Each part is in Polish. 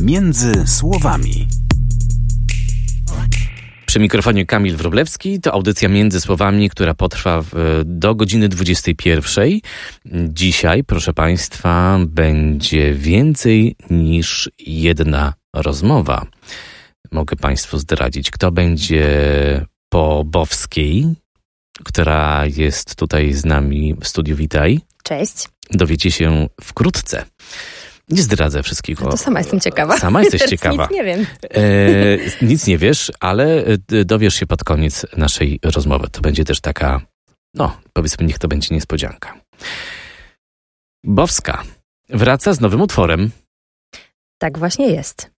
Między słowami. Przy mikrofonie Kamil Wroblewski. To audycja Między Słowami, która potrwa w, do godziny 21. Dzisiaj, proszę Państwa, będzie więcej niż jedna rozmowa. Mogę Państwu zdradzić, kto będzie po Bowskiej, która jest tutaj z nami w studiu. Witaj. Cześć. Dowiecie się wkrótce. Nie zdradzę wszystkiego. No to sama jestem ciekawa. Sama jesteś Teraz ciekawa. Nic nie wiem. E, nic nie wiesz, ale e, dowiesz się pod koniec naszej rozmowy. To będzie też taka, no, powiedzmy, niech to będzie niespodzianka. Bowska wraca z nowym utworem. Tak właśnie jest.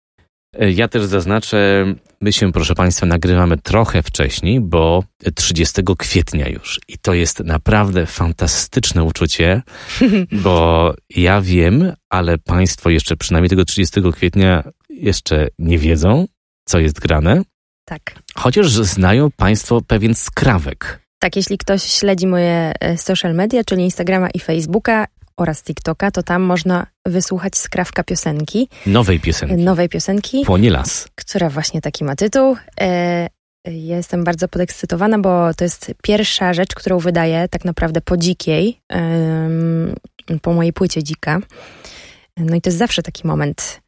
E, Ja też zaznaczę, my się, proszę Państwa, nagrywamy trochę wcześniej, bo 30 kwietnia już. I to jest naprawdę fantastyczne uczucie, bo ja wiem, ale Państwo jeszcze przynajmniej tego 30 kwietnia jeszcze nie wiedzą, co jest grane. Tak. Chociaż znają Państwo pewien skrawek. Tak, jeśli ktoś śledzi moje e, social media, czyli Instagrama i Facebooka oraz TikToka, to tam można wysłuchać skrawka piosenki, Nowej piosenki. nowej piosenki, Płonie las. która właśnie taki ma tytuł. E, ja jestem bardzo podekscytowana, bo to jest pierwsza rzecz, którą wydaję tak naprawdę po dzikiej, po mojej płycie dzika. No i to jest zawsze taki moment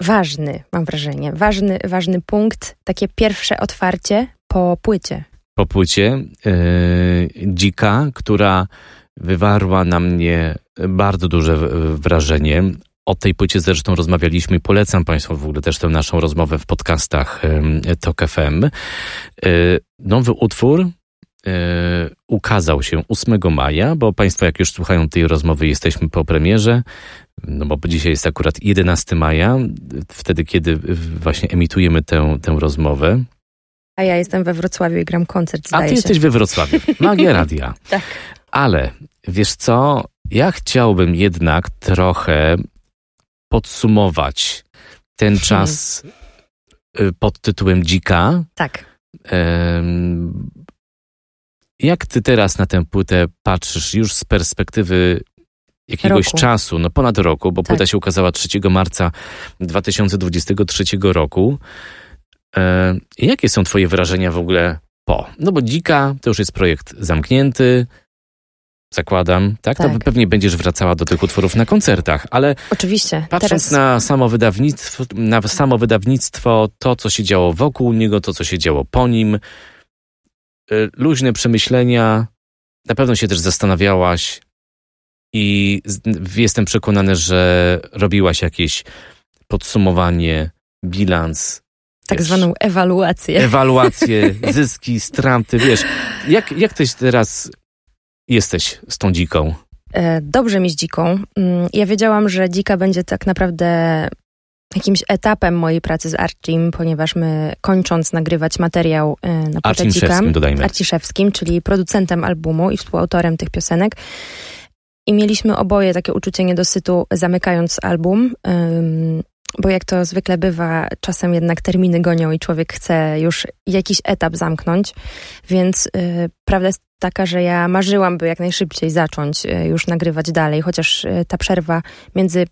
ważny, mam wrażenie. Ważny, ważny punkt, takie pierwsze otwarcie po płycie. Po płycie yy, dzika, która wywarła na mnie bardzo duże wrażenie. O tej płycie zresztą rozmawialiśmy i polecam Państwu w ogóle też tę naszą rozmowę w podcastach TOK FM. Yy, Nowy utwór yy, ukazał się 8 maja, bo Państwo jak już słuchają tej rozmowy jesteśmy po premierze, no bo dzisiaj jest akurat 11 maja, wtedy kiedy właśnie emitujemy tę, tę rozmowę. A ja jestem we Wrocławiu i gram koncert, A ty się. jesteś we Wrocławiu. Magia radia. Tak. Ale wiesz co? Ja chciałbym jednak trochę podsumować ten Hmm. czas y, pod tytułem Dzika. Tak. Jak ty teraz na tę płytę patrzysz już z perspektywy jakiegoś Roku. czasu, no ponad roku, bo Tak. płyta się ukazała 3 marca 2023 roku. Jakie są twoje wrażenia w ogóle po? No bo Dzika to już jest projekt zamknięty, zakładam, tak? To Tak. pewnie będziesz wracała do tych utworów na koncertach, ale Oczywiście. Patrząc Teraz na samo wydawnictwo, na samo wydawnictwo, to co się działo wokół niego, to co się działo po nim, y, luźne przemyślenia, na pewno się też zastanawiałaś i jestem przekonany, że robiłaś jakieś podsumowanie, bilans, tak zwaną ewaluację. ewaluację, zyski, straty, wiesz, jak, jak ty teraz jesteś z tą dziką? E, Dobrze mi z dziką. Mm, Ja wiedziałam, że dzika będzie tak naprawdę jakimś etapem mojej pracy z Archim, ponieważ my kończąc nagrywać materiał e, na płytę Arcim dzika, Szewskim dodajmy. Arciszewskim, czyli producentem albumu i współautorem tych piosenek. I mieliśmy oboje takie uczucie niedosytu zamykając album, bo jak to zwykle bywa, czasem jednak terminy gonią i człowiek chce już jakiś etap zamknąć. Więc y, prawda jest taka, że ja marzyłam, by jak najszybciej zacząć y, już nagrywać dalej, chociaż y, ta przerwa między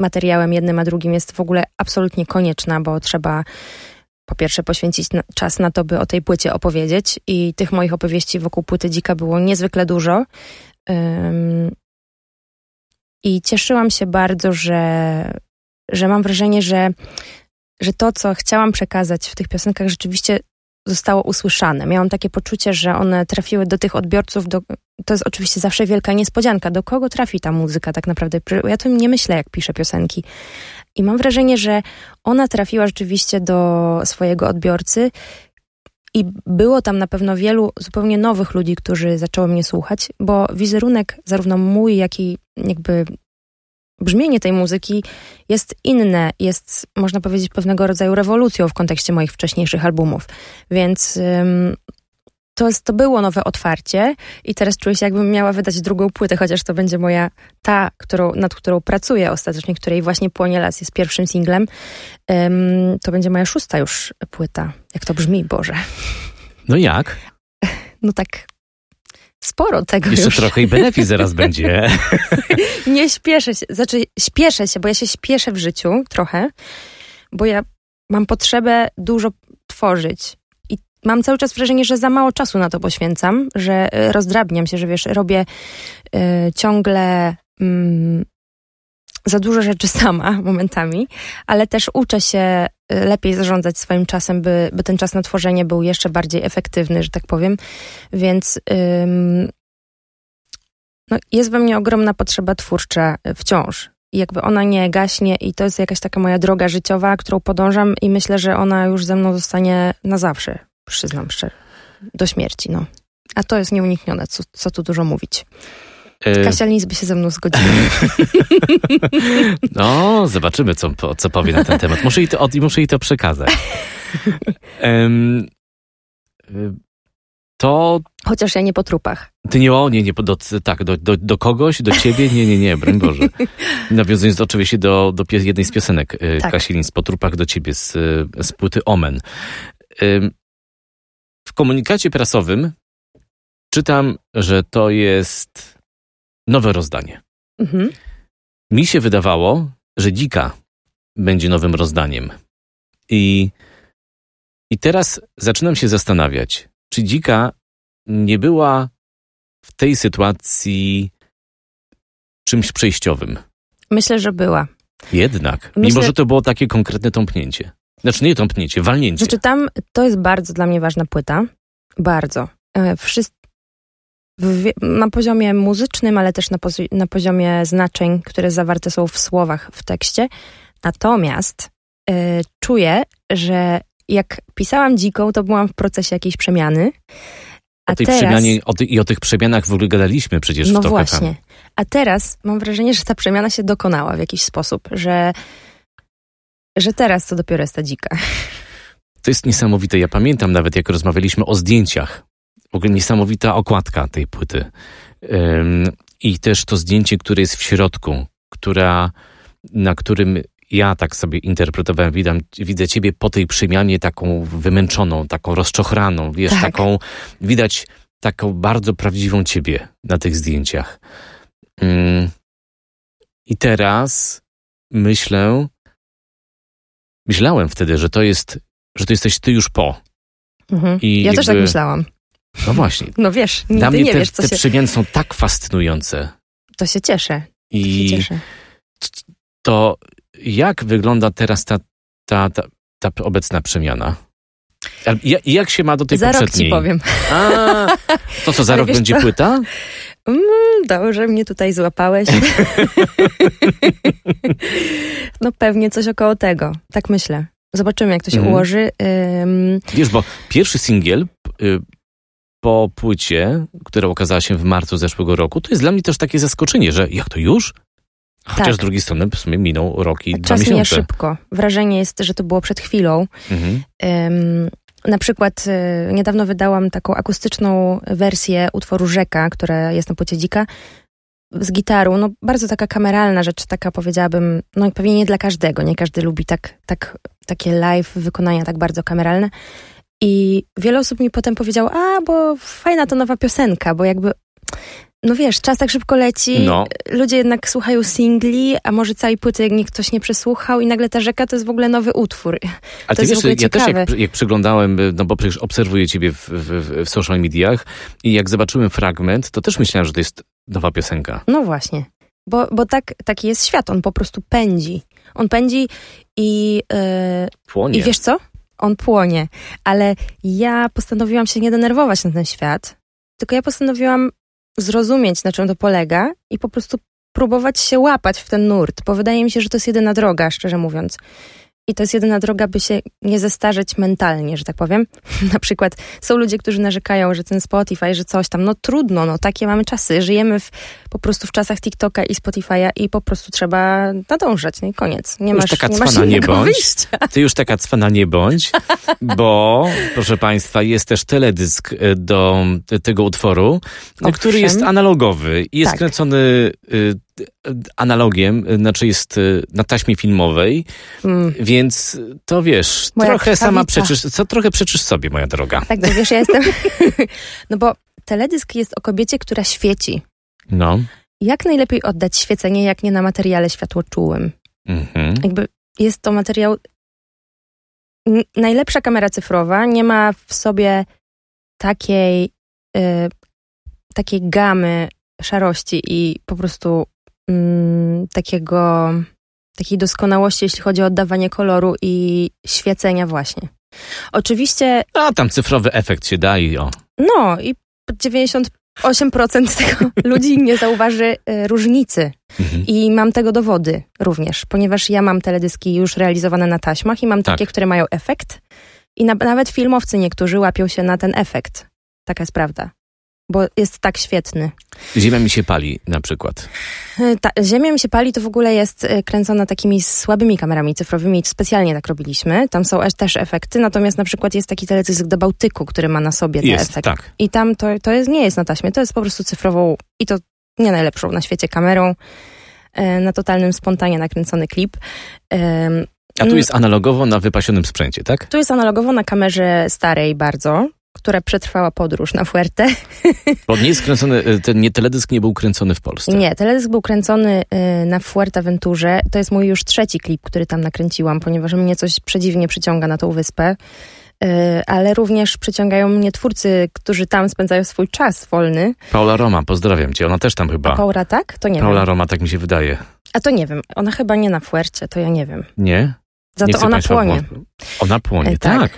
materiałem jednym a drugim jest w ogóle absolutnie konieczna, bo trzeba po pierwsze poświęcić na, czas na to, by o tej płycie opowiedzieć i tych moich opowieści wokół płyty Dzika było niezwykle dużo. I cieszyłam się bardzo, że, że mam wrażenie, że, że to, co chciałam przekazać w tych piosenkach, rzeczywiście zostało usłyszane. Miałam takie poczucie, że one trafiły do tych odbiorców. Do, to jest oczywiście zawsze wielka niespodzianka. Do kogo trafi ta muzyka tak naprawdę? Ja o tym nie myślę, jak piszę piosenki. I mam wrażenie, że ona trafiła rzeczywiście do swojego odbiorcy. I było tam na pewno wielu zupełnie nowych ludzi, którzy zaczęło mnie słuchać, bo wizerunek, zarówno mój, jak i jakby brzmienie tej muzyki jest inne, jest, można powiedzieć, pewnego rodzaju rewolucją w kontekście moich wcześniejszych albumów. Więc ym, to, jest, to było nowe otwarcie i teraz czuję się, jakbym miała wydać drugą płytę, chociaż to będzie moja, ta, którą, nad którą pracuję ostatecznie, której właśnie Płonie Las jest pierwszym singlem. Ym, to będzie moja szósta już płyta. Jak to brzmi, Boże. No jak? No tak sporo tego Jeszcze już. trochę i benefit zaraz będzie. Nie śpieszę się, znaczy śpieszę się, bo ja się śpieszę w życiu trochę, bo ja mam potrzebę dużo tworzyć. I mam cały czas wrażenie, że za mało czasu na to poświęcam, że y, rozdrabniam się, że wiesz, robię y, ciągle mm, za dużo rzeczy sama momentami, ale też uczę się y, lepiej zarządzać swoim czasem, by, by ten czas na tworzenie był jeszcze bardziej efektywny, że tak powiem. Więc ym, no, jest we mnie ogromna potrzeba twórcza y, wciąż. Jakby ona nie gaśnie i to jest jakaś taka moja droga życiowa, którą podążam i myślę, że ona już ze mną zostanie na zawsze, przyznam szczerze, do śmierci, no. A to jest nieuniknione, co, co tu dużo mówić. E, Kasia Lis by się ze mną zgodziła. No, zobaczymy, co, co powie na ten temat. Muszę jej to, muszę jej to przekazać. Y, to Chociaż ja nie po trupach. ty nie, o, nie, nie, do, tak, do, do, do kogoś, do ciebie, nie, nie, nie, broń Boże. Nawiązując oczywiście do, do jednej z piosenek y, Tak. Kasi Lins, po trupach do ciebie z, y, z płyty Omen. Ym, w komunikacie prasowym czytam, że to jest nowe rozdanie. Mhm. Mi się wydawało, że Dzika będzie nowym rozdaniem. I, I teraz zaczynam się zastanawiać, czy Dzika nie była w tej sytuacji czymś przejściowym. Myślę, że była. Jednak, Myślę- mimo że to było takie konkretne tąpnięcie. Znaczy nie tąpnięcie, walnięcie. Znaczy tam, to jest bardzo dla mnie ważna płyta. Bardzo. E, Wszyscy, w na poziomie muzycznym, ale też na, pozi- na poziomie znaczeń, które zawarte są w słowach w tekście. Natomiast e, czuję, że jak pisałam dziką, to byłam w procesie jakiejś przemiany. A o tej teraz, przemianie o ty, i o tych przemianach w ogóle gadaliśmy przecież no w Tok właśnie. A teraz mam wrażenie, że ta przemiana się dokonała w jakiś sposób, że, że teraz to dopiero jest ta dzika. To jest niesamowite. Ja pamiętam nawet, jak rozmawialiśmy o zdjęciach. W ogóle niesamowita okładka tej płyty. I też to zdjęcie, które jest w środku, która, na którym ja tak sobie interpretowałem, widzę, widzę ciebie po tej przemianie taką wymęczoną, taką rozczochraną, wiesz, Tak. taką, widać taką bardzo prawdziwą ciebie na tych zdjęciach. Ym, I teraz myślę, myślałem wtedy, że to jest, że to jesteś ty już po. Mhm. Ja też tak jakby- myślałam. No właśnie. No wiesz, Dla nigdy mnie nie te, wiesz, co te się... przemiany są tak fascynujące. To się cieszę. To się I cieszę. to jak wygląda teraz ta, ta, ta, ta obecna przemiana? Ja- I jak się ma do tej Za rok ci poprzedniej? powiem. A, to co, za Ale rok będzie co? płyta? Mm, dobrze mnie tutaj złapałeś. no pewnie coś około tego. Tak myślę. Zobaczymy, jak to się Mhm. ułoży. Ym, Wiesz, bo pierwszy singiel y, po płycie, która ukazała się w marcu zeszłego roku, to jest dla mnie też takie zaskoczenie, że jak to już? Chociaż Tak. z drugiej strony w sumie minął rok i dwa czas mija miesiące. szybko. Wrażenie jest, że to było przed chwilą. Mhm. Ym, na przykład y, niedawno wydałam taką akustyczną wersję utworu Rzeka, która jest na płycie Dzika, z gitarą. No bardzo taka kameralna rzecz, taka powiedziałabym, no pewnie nie dla każdego. Nie każdy lubi tak, tak, takie live wykonania tak bardzo kameralne. I wiele osób mi potem powiedziało, a bo fajna to nowa piosenka, bo jakby no wiesz, czas tak szybko leci, No. ludzie jednak słuchają singli, a może całej płyty jak nikt ktoś nie przesłuchał i nagle ta rzeka to jest w ogóle nowy utwór. Ale To ty wiesz, ja też jak, ciekawe. jak przeglądałem, y, no bo przecież obserwuję ciebie w, w, w social mediach i jak zobaczyłem fragment, to też myślałem, że to jest nowa piosenka. No właśnie, bo, bo tak, taki jest świat, on po prostu pędzi. On pędzi i, yy, Płonie. i wiesz co? On płonie, ale ja postanowiłam się nie denerwować na ten świat, tylko ja postanowiłam zrozumieć, na czym to polega i po prostu próbować się łapać w ten nurt, bo wydaje mi się, że to jest jedyna droga, szczerze mówiąc. I to jest jedyna droga, by się nie zestarzeć mentalnie, że tak powiem. Na przykład są ludzie, którzy narzekają, że ten Spotify, że coś tam, no trudno, no takie mamy czasy. Żyjemy w, po prostu w czasach TikToka i Spotify'a i po prostu trzeba nadążać, no i koniec. Nie Już masz, taka nie masz nie bądź. wyjścia. Ty już taka cwana nie bądź, bo proszę Państwa, jest też teledysk y, do tego utworu, Owszem. który jest analogowy i jest Tak. kręcony y, analogiem, znaczy jest y, na taśmie filmowej, Mm. więc to wiesz, Moja trochę sama przeczysz, co trochę przeczysz sobie, moja droga. Tak, no wiesz, ja jestem. No bo teledysk jest o kobiecie, która świeci. No. Jak najlepiej oddać świecenie, jak nie na materiale światłoczułym? Mhm. Jakby jest to materiał. n- Najlepsza kamera cyfrowa nie ma w sobie takiej, y, takiej gamy szarości i po prostu takiego, takiej doskonałości, jeśli chodzi o oddawanie koloru i świecenia właśnie. Oczywiście, A tam cyfrowy efekt się da i o. no i 98% tego ludzi nie zauważy y, różnicy Mhm. i mam tego dowody również, ponieważ ja mam teledyski już realizowane na taśmach i mam Tak. takie, które mają efekt. I na, nawet filmowcy niektórzy łapią się na ten efekt. Taka jest prawda. Bo jest tak świetny. Ziemia mi się pali na przykład. Y, Ta, Ziemia mi się pali to w ogóle jest y, kręcona takimi słabymi kamerami cyfrowymi. Specjalnie tak robiliśmy. Tam są e- też efekty. Natomiast na przykład jest taki teledysk do Bałtyku, który ma na sobie te Jest, efekty. tak. I tam to, to jest, nie jest na taśmie, to jest po prostu cyfrową i to nie najlepszą na świecie kamerą. e, Na totalnym spontanie nakręcony klip. A tu Mm. jest analogowo na wypasionym sprzęcie, tak? Tu jest analogowo na kamerze starej bardzo, która przetrwała podróż na Fuerte. Bo nie jest kręcony, y, ten nie, teledysk nie był kręcony w Polsce. Nie, teledysk był kręcony y, na Fuerteventurze. To jest mój już trzeci klip, który tam nakręciłam, ponieważ mnie coś przedziwnie przyciąga na tą wyspę. Y, Ale również przyciągają mnie twórcy, którzy tam spędzają swój czas wolny. Paula Roma, pozdrawiam cię. Ona też tam chyba. Paula tak? To nie Paula wiem. Roma, tak mi się wydaje. A to nie wiem. Ona chyba nie na Fuercie, to ja nie wiem. Nie? Za nie to ona płonie. Ona płonie, E, tak. tak.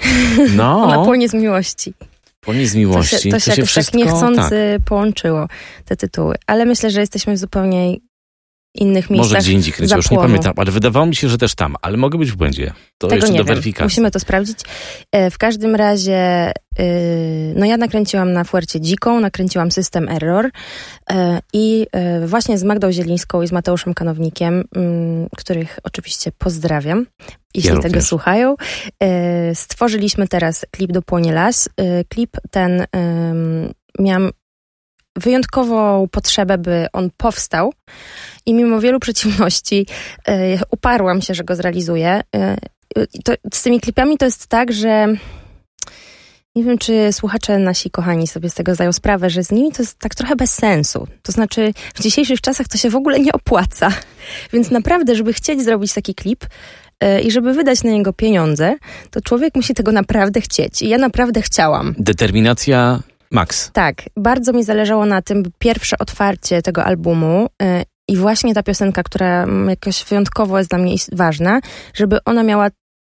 No, Ona płonie z miłości. Płonie z To miłości. się, to się jakoś wszystko, tak niechcący tak. połączyło, te tytuły. Ale myślę, że jesteśmy w zupełnie innych miejscach. Może gdzie indziej kręcił, już nie pamiętam, ale wydawało mi się, że też tam, ale mogę być w błędzie. To Tego jeszcze do wiem. weryfikacji. Musimy to sprawdzić. E, W każdym razie, y, no ja nakręciłam na Fuercie Dziką, nakręciłam System Error e, i e, właśnie z Magdą Zielińską i z Mateuszem Kanownikiem, mm, których oczywiście pozdrawiam, jeśli Ja tego również. słuchają, stworzyliśmy teraz klip do Płonie Las. Klip ten miałam wyjątkową potrzebę, by on powstał i mimo wielu przeciwności e, uparłam się, że go zrealizuję. E, to, z tymi klipami to jest tak, że nie wiem, czy słuchacze nasi kochani sobie z tego zdają sprawę, że z nimi to jest tak trochę bez sensu. To znaczy, w dzisiejszych czasach to się w ogóle nie opłaca. Więc naprawdę, żeby chcieć zrobić taki klip e, i żeby wydać na niego pieniądze, to człowiek musi tego naprawdę chcieć. I ja naprawdę chciałam. Determinacja max. Tak, bardzo mi zależało na tym, by pierwsze otwarcie tego albumu i właśnie ta piosenka, która jakoś wyjątkowo jest dla mnie ważna, żeby ona miała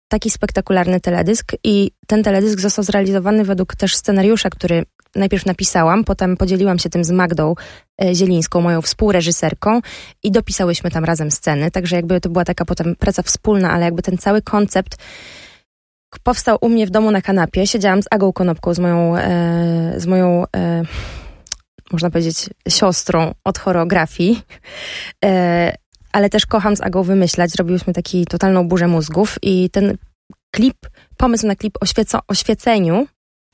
taki spektakularny teledysk i ten teledysk został zrealizowany według też scenariusza, który najpierw napisałam, potem podzieliłam się tym z Magdą e, Zielińską, moją współreżyserką i dopisałyśmy tam razem sceny, także jakby to była taka potem praca wspólna, ale jakby ten cały koncept powstał u mnie w domu na kanapie. Siedziałam z Agą Konopką, z moją, e, z moją e, można powiedzieć, siostrą od choreografii. E, ale też kocham z Agą wymyślać. Zrobiłyśmy taki totalną burzę mózgów i ten klip, pomysł na klip o, świeco, o świeceniu,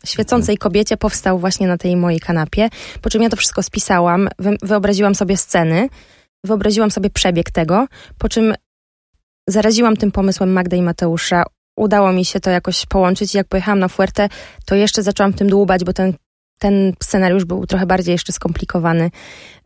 świecącej kobiecie powstał właśnie na tej mojej kanapie, po czym ja to wszystko spisałam, wy, wyobraziłam sobie sceny, wyobraziłam sobie przebieg tego, po czym zaraziłam tym pomysłem Magdę i Mateusza. Udało mi się to jakoś połączyć i jak pojechałam na Fuerte, to jeszcze zaczęłam w tym dłubać, bo ten, ten scenariusz był trochę bardziej jeszcze skomplikowany.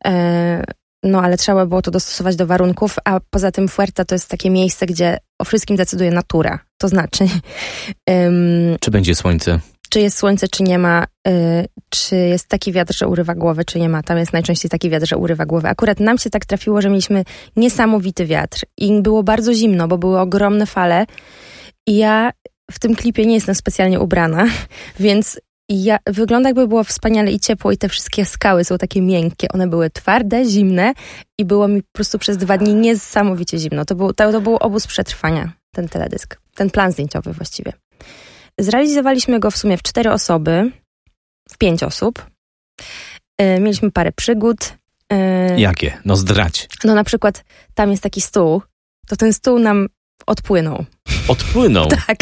E, no, ale trzeba było to dostosować do warunków, a poza tym Fuerte to jest takie miejsce, gdzie o wszystkim decyduje natura. To znaczy, em, Czy będzie słońce? czy jest słońce, czy nie ma, y, czy jest taki wiatr, że urywa głowę, czy nie ma. Tam jest najczęściej taki wiatr, że urywa głowę. Akurat nam się tak trafiło, że mieliśmy niesamowity wiatr i było bardzo zimno, bo były ogromne fale i ja w tym klipie nie jestem specjalnie ubrana, więc ja, wygląda jakby było wspaniale i ciepło i te wszystkie skały są takie miękkie. One były twarde, zimne i było mi po prostu przez dwa dni niesamowicie zimno. To był, to, to był obóz przetrwania, ten teledysk, ten plan zdjęciowy właściwie. Zrealizowaliśmy go w sumie w cztery osoby, w pięć osób. E, Mieliśmy parę przygód. E, Jakie? No zdrać. No na przykład tam jest taki stół, to ten stół nam odpłynął. Odpłynął. Tak.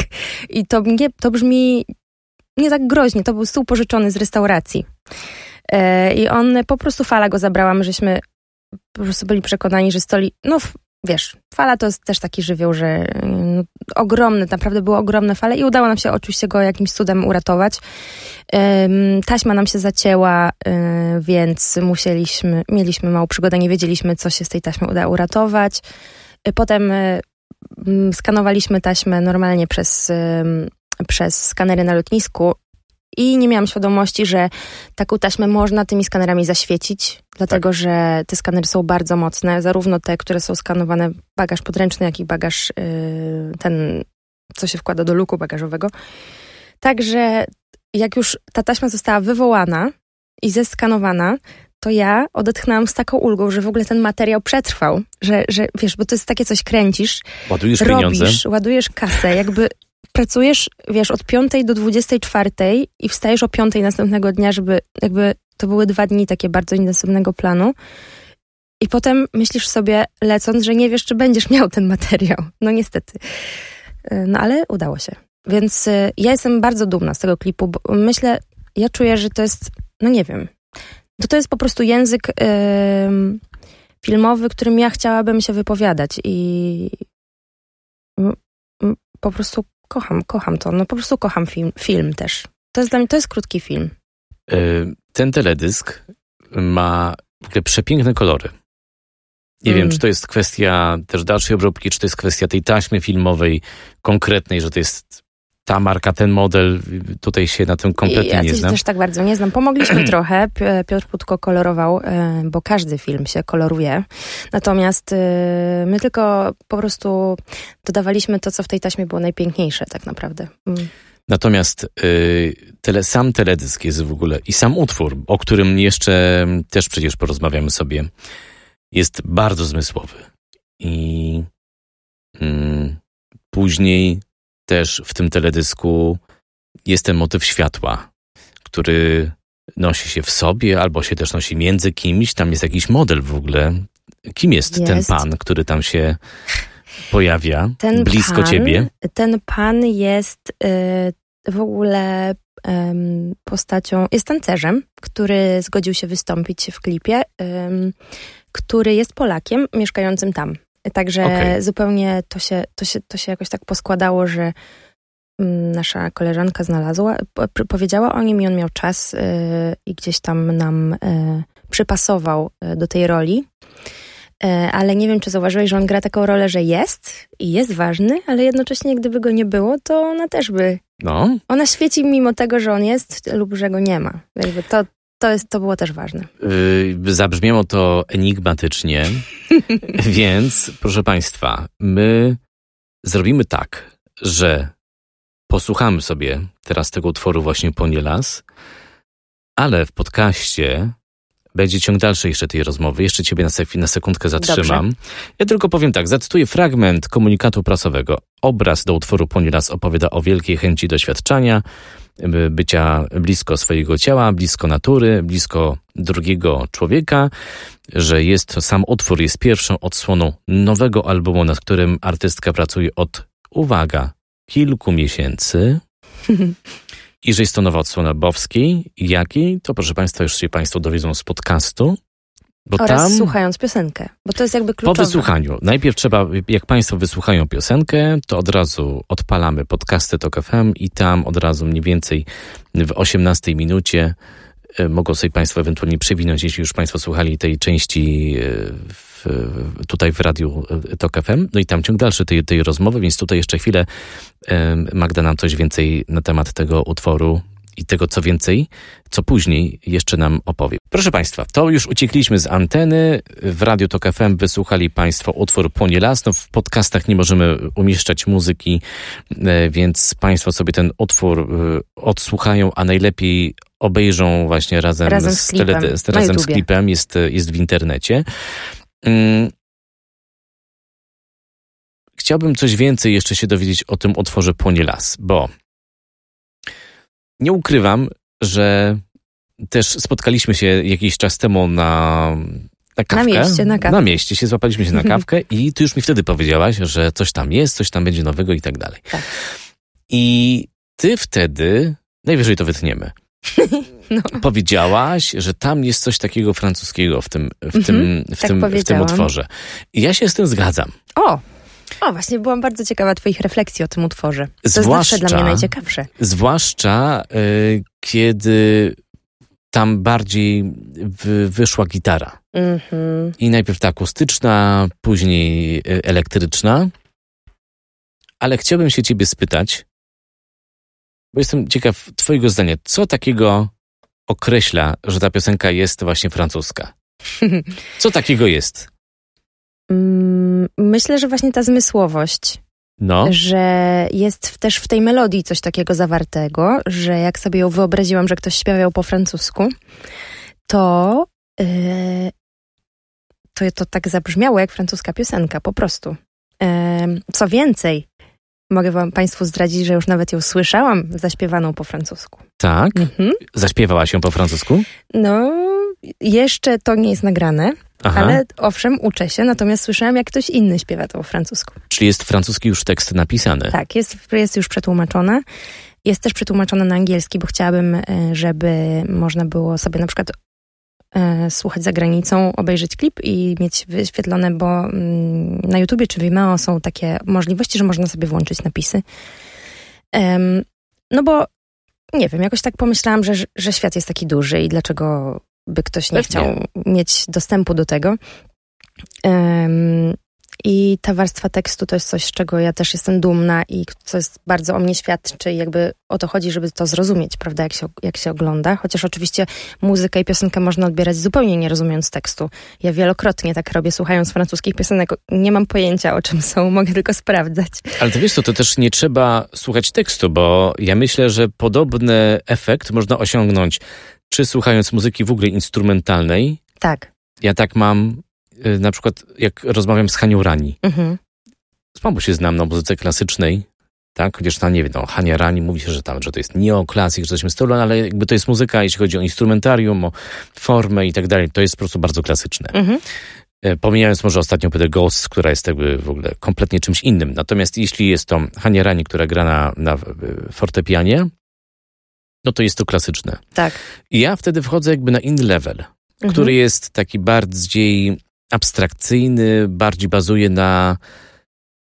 I to, nie, to brzmi nie tak groźnie. To był stół pożyczony z restauracji. E, I on po prostu fala go zabrała, my żeśmy po prostu byli przekonani, że stoli, no wiesz, fala to jest też taki żywioł, że no, ogromny, naprawdę były ogromne fale i udało nam się oczywiście go jakimś cudem uratować. Taśma nam się zacięła, y, więc musieliśmy, mieliśmy małą przygodę, nie wiedzieliśmy, co się z tej taśmy uda uratować. Y, potem skanowaliśmy taśmę normalnie przez, przez skanery na lotnisku i nie miałam świadomości, że taką taśmę można tymi skanerami zaświecić, dlatego tak. że te skanery są bardzo mocne, zarówno te, które są skanowane bagaż podręczny, jak i bagaż yy, ten, co się wkłada do luku bagażowego. Także jak już ta taśma została wywołana i zeskanowana, to ja odetchnęłam z taką ulgą, że w ogóle ten materiał przetrwał, że, że wiesz, bo to jest takie coś kręcisz, ładujesz robisz, pieniądze. ładujesz kasę, jakby pracujesz, wiesz, od 5 do 24 i wstajesz o 5 następnego dnia, żeby jakby to były dwa dni takie bardzo intensywnego planu. I potem myślisz sobie, lecąc, że nie wiesz, czy będziesz miał ten materiał. No niestety. E, no ale udało się. Więc e, ja jestem bardzo dumna z tego klipu, bo myślę, ja czuję, że to jest, no nie wiem, to, to jest po prostu język yy, filmowy, którym ja chciałabym się wypowiadać i po prostu kocham, kocham to. No po prostu kocham film, film też. To jest dla mnie, to jest krótki film. E, ten teledysk ma przepiękne kolory. Nie mm. wiem, czy to jest kwestia też dalszej obróbki, czy to jest kwestia tej taśmy filmowej konkretnej, że to jest ta marka, ten model, tutaj się na tym kompletnie ja nie znam. Ja też tak bardzo nie znam. Pomogliśmy trochę. Piotr Putko kolorował, e, bo każdy film się koloruje. Natomiast e, my tylko po prostu dodawaliśmy to, co w tej taśmie było najpiękniejsze tak naprawdę. Mm. Natomiast y, tele, sam teledysk jest w ogóle i sam utwór, o którym jeszcze też przecież porozmawiamy sobie, jest bardzo zmysłowy. I y, później też w tym teledysku jest ten motyw światła, który nosi się w sobie albo się też nosi między kimś. Tam jest jakiś model w ogóle. Kim jest, jest. ten pan, który tam się pojawia ten blisko pan, ciebie? Ten pan jest y, w ogóle y, postacią, jest tancerzem, który zgodził się wystąpić w klipie, y, który jest Polakiem mieszkającym tam. Także okay. zupełnie to się, to, się, to się jakoś tak poskładało, że mm, nasza koleżanka znalazła, powiedziała o nim i on miał czas y, i gdzieś tam nam y, przypasował y, do tej roli. Ale nie wiem, czy zauważyłeś, że on gra taką rolę, że jest i jest ważny, ale jednocześnie gdyby go nie było, to ona też by. No. Ona świeci mimo tego, że on jest lub że go nie ma. Jakby to, to, jest, to było też ważne. Yy, zabrzmiało to enigmatycznie, więc proszę Państwa, my zrobimy tak, że posłuchamy sobie teraz tego utworu właśnie Ponielas, ale w podcaście będzie ciąg dalszy jeszcze tej rozmowy. Jeszcze ciebie na, sek na sekundkę zatrzymam. Dobrze. Ja tylko powiem tak, zacytuję fragment komunikatu prasowego. Obraz do utworu Ponielas opowiada o wielkiej chęci doświadczania, bycia blisko swojego ciała, blisko natury, blisko drugiego człowieka, że jest sam utwór jest pierwszą odsłoną nowego albumu, nad którym artystka pracuje od, uwaga, kilku miesięcy. I że jest to nowa odsłona Bowskiej. Jakiej? To proszę Państwa, już się Państwo dowiedzą z podcastu. Bo Oraz tam, słuchając piosenkę, bo to jest jakby kluczowe. Po wysłuchaniu. Najpierw trzeba, jak Państwo wysłuchają piosenkę, to od razu odpalamy podcasty TOK FM i tam od razu mniej więcej w 18 minucie e, mogą sobie Państwo ewentualnie przewinąć, jeśli już Państwo słuchali tej części e, w, tutaj w radiu e, TOK FM. No i tam ciąg dalszy tej, tej rozmowy, więc tutaj jeszcze chwilę Magda nam coś więcej na temat tego utworu i tego, co więcej, co później jeszcze nam opowie. Proszę Państwa, to już uciekliśmy z anteny. W Radiu Tok FM wysłuchali Państwo utwór Płonie Las. No, w podcastach nie możemy umieszczać muzyki, e, więc Państwo sobie ten utwór e, odsłuchają, a najlepiej obejrzą właśnie razem, razem z, z, tele, z, razem z klipem. Jest, jest w internecie. Mm. Chciałbym coś więcej jeszcze się dowiedzieć o tym utworze Płonie Las, bo nie ukrywam, że też spotkaliśmy się jakiś czas temu na, na kawkę. Na mieście, na kawkę. Na mieście się złapaliśmy się na kawkę i ty już mi wtedy powiedziałaś, że coś tam jest, coś tam będzie nowego i tak dalej. Tak. I ty wtedy, najwyżej to wytniemy, no. powiedziałaś, że tam jest coś takiego francuskiego w tym, w, mhm, tym, w, tak tym, w tym utworze. I ja się z tym zgadzam. O! O, właśnie byłam bardzo ciekawa Twoich refleksji o tym utworze. To zwłaszcza, jest zawsze dla mnie najciekawsze. Zwłaszcza y, kiedy tam bardziej w, wyszła gitara. Mm-hmm. I najpierw ta akustyczna, później y, elektryczna. Ale chciałbym się ciebie spytać, bo jestem ciekaw twojego zdania, co takiego określa, że ta piosenka jest właśnie francuska? Co takiego jest? Myślę, że właśnie ta zmysłowość. No. Że jest też w tej melodii coś takiego zawartego, że jak sobie ją wyobraziłam, że ktoś śpiewał po francusku, to, yy, to to tak zabrzmiało jak francuska piosenka, po prostu. Yy, co więcej, mogę wam Państwu zdradzić, że już nawet ją słyszałam zaśpiewaną po francusku. Tak? Mhm. Zaśpiewała się po francusku? No, jeszcze to nie jest nagrane, Aha. ale owszem, uczę się, natomiast słyszałam, jak ktoś inny śpiewa to po francusku. Czyli jest francuski już tekst napisany? Tak, jest, jest już przetłumaczone. Jest też przetłumaczone na angielski, bo chciałabym, e, żeby można było sobie na przykład e, słuchać za granicą, obejrzeć klip i mieć wyświetlone, bo mm, na YouTubie czy Vimeo są takie możliwości, że można sobie włączyć napisy. no bo nie wiem, jakoś tak pomyślałam, że, że świat jest taki duży i dlaczego by ktoś nie Pewnie. chciał mieć dostępu do tego. Um, I ta warstwa tekstu to jest coś, z czego ja też jestem dumna i co jest bardzo o mnie świadczy i jakby o to chodzi, żeby to zrozumieć, prawda, jak się, jak się ogląda. Chociaż oczywiście muzykę i piosenkę można odbierać zupełnie nie rozumiejąc tekstu. Ja wielokrotnie tak robię, słuchając francuskich piosenek. Nie mam pojęcia, o czym są, mogę tylko sprawdzać. Ale to wiesz co, to też nie trzeba słuchać tekstu, bo ja myślę, że podobny efekt można osiągnąć czy słuchając muzyki w ogóle instrumentalnej. Tak. Ja tak mam, y, na przykład jak rozmawiam z Hanią Rani. Mhm. Słabo się znam na muzyce klasycznej, tak? Chociaż tam, nie wiem, no, Hania Rani mówi się, że tam, że to jest neoklasyk, że coś w stylu, ale jakby to jest muzyka, jeśli chodzi o instrumentarium, o formę i tak dalej, to jest po prostu bardzo klasyczne. Mhm. E, pomijając może ostatnią płytę Ghost, która jest jakby w ogóle kompletnie czymś innym. Natomiast jeśli jest to Hania Rani, która gra na, na fortepianie, no to jest to klasyczne. Tak. I ja wtedy wchodzę jakby na inny level, mhm. który jest taki bardziej abstrakcyjny, bardziej bazuje na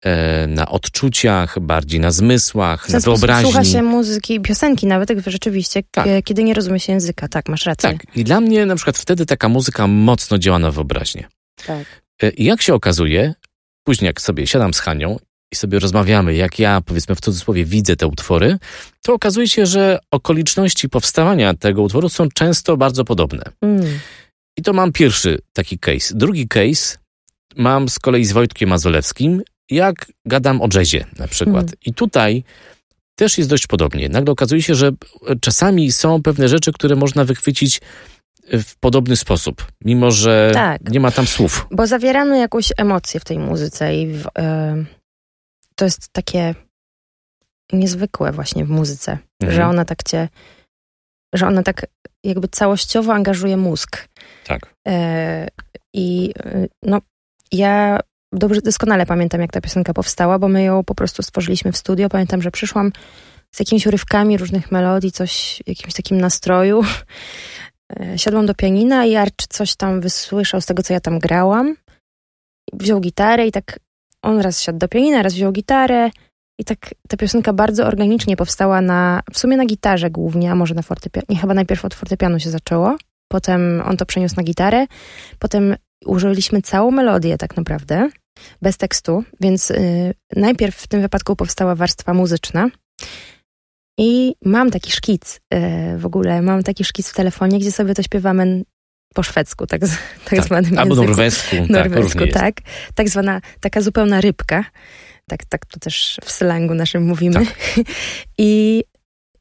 e, na odczuciach, bardziej na zmysłach, na wyobraźni. Słucha się muzyki i piosenki nawet rzeczywiście, tak. kiedy nie rozumie się języka. Tak, masz rację. Tak. I dla mnie na przykład wtedy taka muzyka mocno działa na wyobraźnię. Tak. E, I jak się okazuje, później jak sobie siadam z Hanią i sobie rozmawiamy, jak ja, powiedzmy w cudzysłowie, widzę te utwory, to okazuje się, że okoliczności powstawania tego utworu są często bardzo podobne. Mm. I to mam pierwszy taki case. Drugi case mam z kolei z Wojtkiem Mazolewskim, jak gadam o jazzie na przykład. Mm. I tutaj też jest dość podobnie. Nagle okazuje się, że czasami są pewne rzeczy, które można wychwycić w podobny sposób, mimo że tak. nie ma tam słów. Bo zawieramy jakąś emocję w tej muzyce i w, to jest takie niezwykłe właśnie w muzyce, mhm. że ona tak cię, że ona tak jakby całościowo angażuje mózg. Tak. E, I e, no, ja dobrze, doskonale pamiętam, jak ta piosenka powstała, bo my ją po prostu stworzyliśmy w studio. Pamiętam, że przyszłam z jakimiś urywkami różnych melodii, coś, jakimś takim nastroju. E, siadłam do pianina i Arch coś tam wysłyszał z tego, co ja tam grałam. Wziął gitarę i tak on raz siadł do pianina, raz wziął gitarę i tak ta piosenka bardzo organicznie powstała na, w sumie na gitarze głównie, a może na fortepianie. Nie, chyba najpierw od fortepianu się zaczęło, potem on to przeniósł na gitarę, potem użyliśmy całą melodię tak naprawdę, bez tekstu, więc yy, najpierw w tym wypadku powstała warstwa muzyczna i mam taki szkic yy, w ogóle, mam taki szkic w telefonie, gdzie sobie to śpiewamy po szwedzku, tak, tak, tak zwanym Albo języku. norwesku. Tak, norwesku, tak. Tak zwana, taka zupełna rybka. Tak, tak to też w slangu naszym mówimy. Tak. I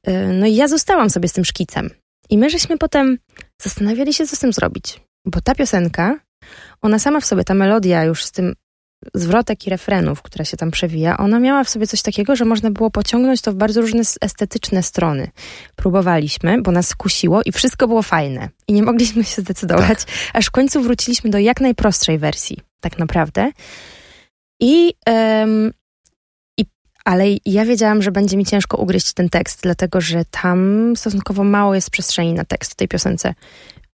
y, no i ja zostałam sobie z tym szkicem. I my żeśmy potem zastanawiali się, co z tym zrobić. Bo ta piosenka, ona sama w sobie, ta melodia już z tym zwrotek i refrenów, która się tam przewija, ona miała w sobie coś takiego, że można było pociągnąć to w bardzo różne estetyczne strony. Próbowaliśmy, bo nas kusiło i wszystko było fajne. I nie mogliśmy się zdecydować, tak. aż w końcu wróciliśmy do jak najprostszej wersji, tak naprawdę. I, um, i ale ja wiedziałam, że będzie mi ciężko ugryźć ten tekst, dlatego że tam stosunkowo mało jest przestrzeni na tekst w tej piosence.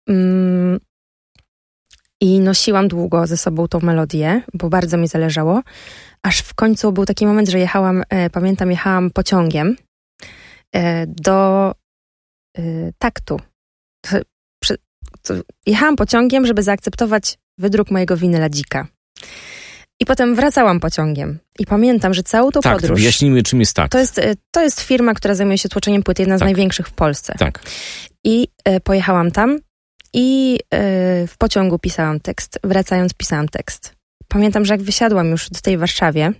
Mm. I nosiłam długo ze sobą tą melodię, bo bardzo mi zależało. Aż w końcu był taki moment, że jechałam, e, pamiętam, jechałam pociągiem e, do e, taktu. Jechałam pociągiem, żeby zaakceptować wydruk mojego winyla dzika. I potem wracałam pociągiem. I pamiętam, że całą tą tak, podróż... wyjaśnijmy, czym jest tak. To jest, to jest firma, która zajmuje się tłoczeniem płyt, jedna z Tak. największych w Polsce. Tak. I e, pojechałam tam i e, w pociągu pisałam tekst. Wracając pisałam tekst. Pamiętam, że jak wysiadłam już w tej Warszawie,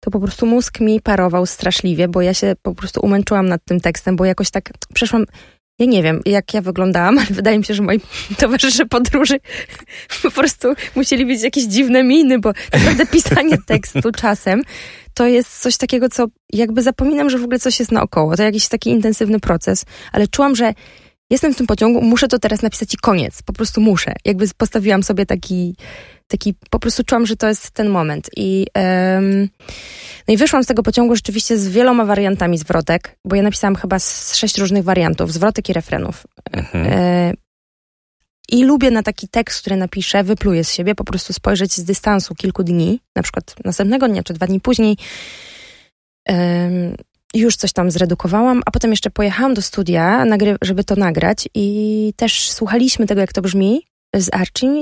to po prostu mózg mi parował straszliwie, bo ja się po prostu umęczyłam nad tym tekstem, bo jakoś tak przeszłam... Ja nie wiem, jak ja wyglądałam, ale wydaje mi się, że moi towarzysze podróży po prostu musieli mieć jakieś dziwne miny, bo naprawdę pisanie tekstu czasem to jest coś takiego, co jakby zapominam, że w ogóle coś jest naokoło. To jakiś taki intensywny proces, ale czułam, że jestem w tym pociągu, muszę to teraz napisać i koniec. Po prostu muszę. Jakby postawiłam sobie taki, taki po prostu czułam, że to jest ten moment. I, no i wyszłam z tego pociągu rzeczywiście z wieloma wariantami zwrotek, bo ja napisałam chyba z sześć różnych wariantów, zwrotek i refrenów. Mhm. E, I lubię na taki tekst, który napiszę, wypluję z siebie, po prostu spojrzeć z dystansu kilku dni, na przykład następnego dnia czy dwa dni później. Już coś tam zredukowałam, a potem jeszcze pojechałam do studia, żeby to nagrać i też słuchaliśmy tego, jak to brzmi z Archim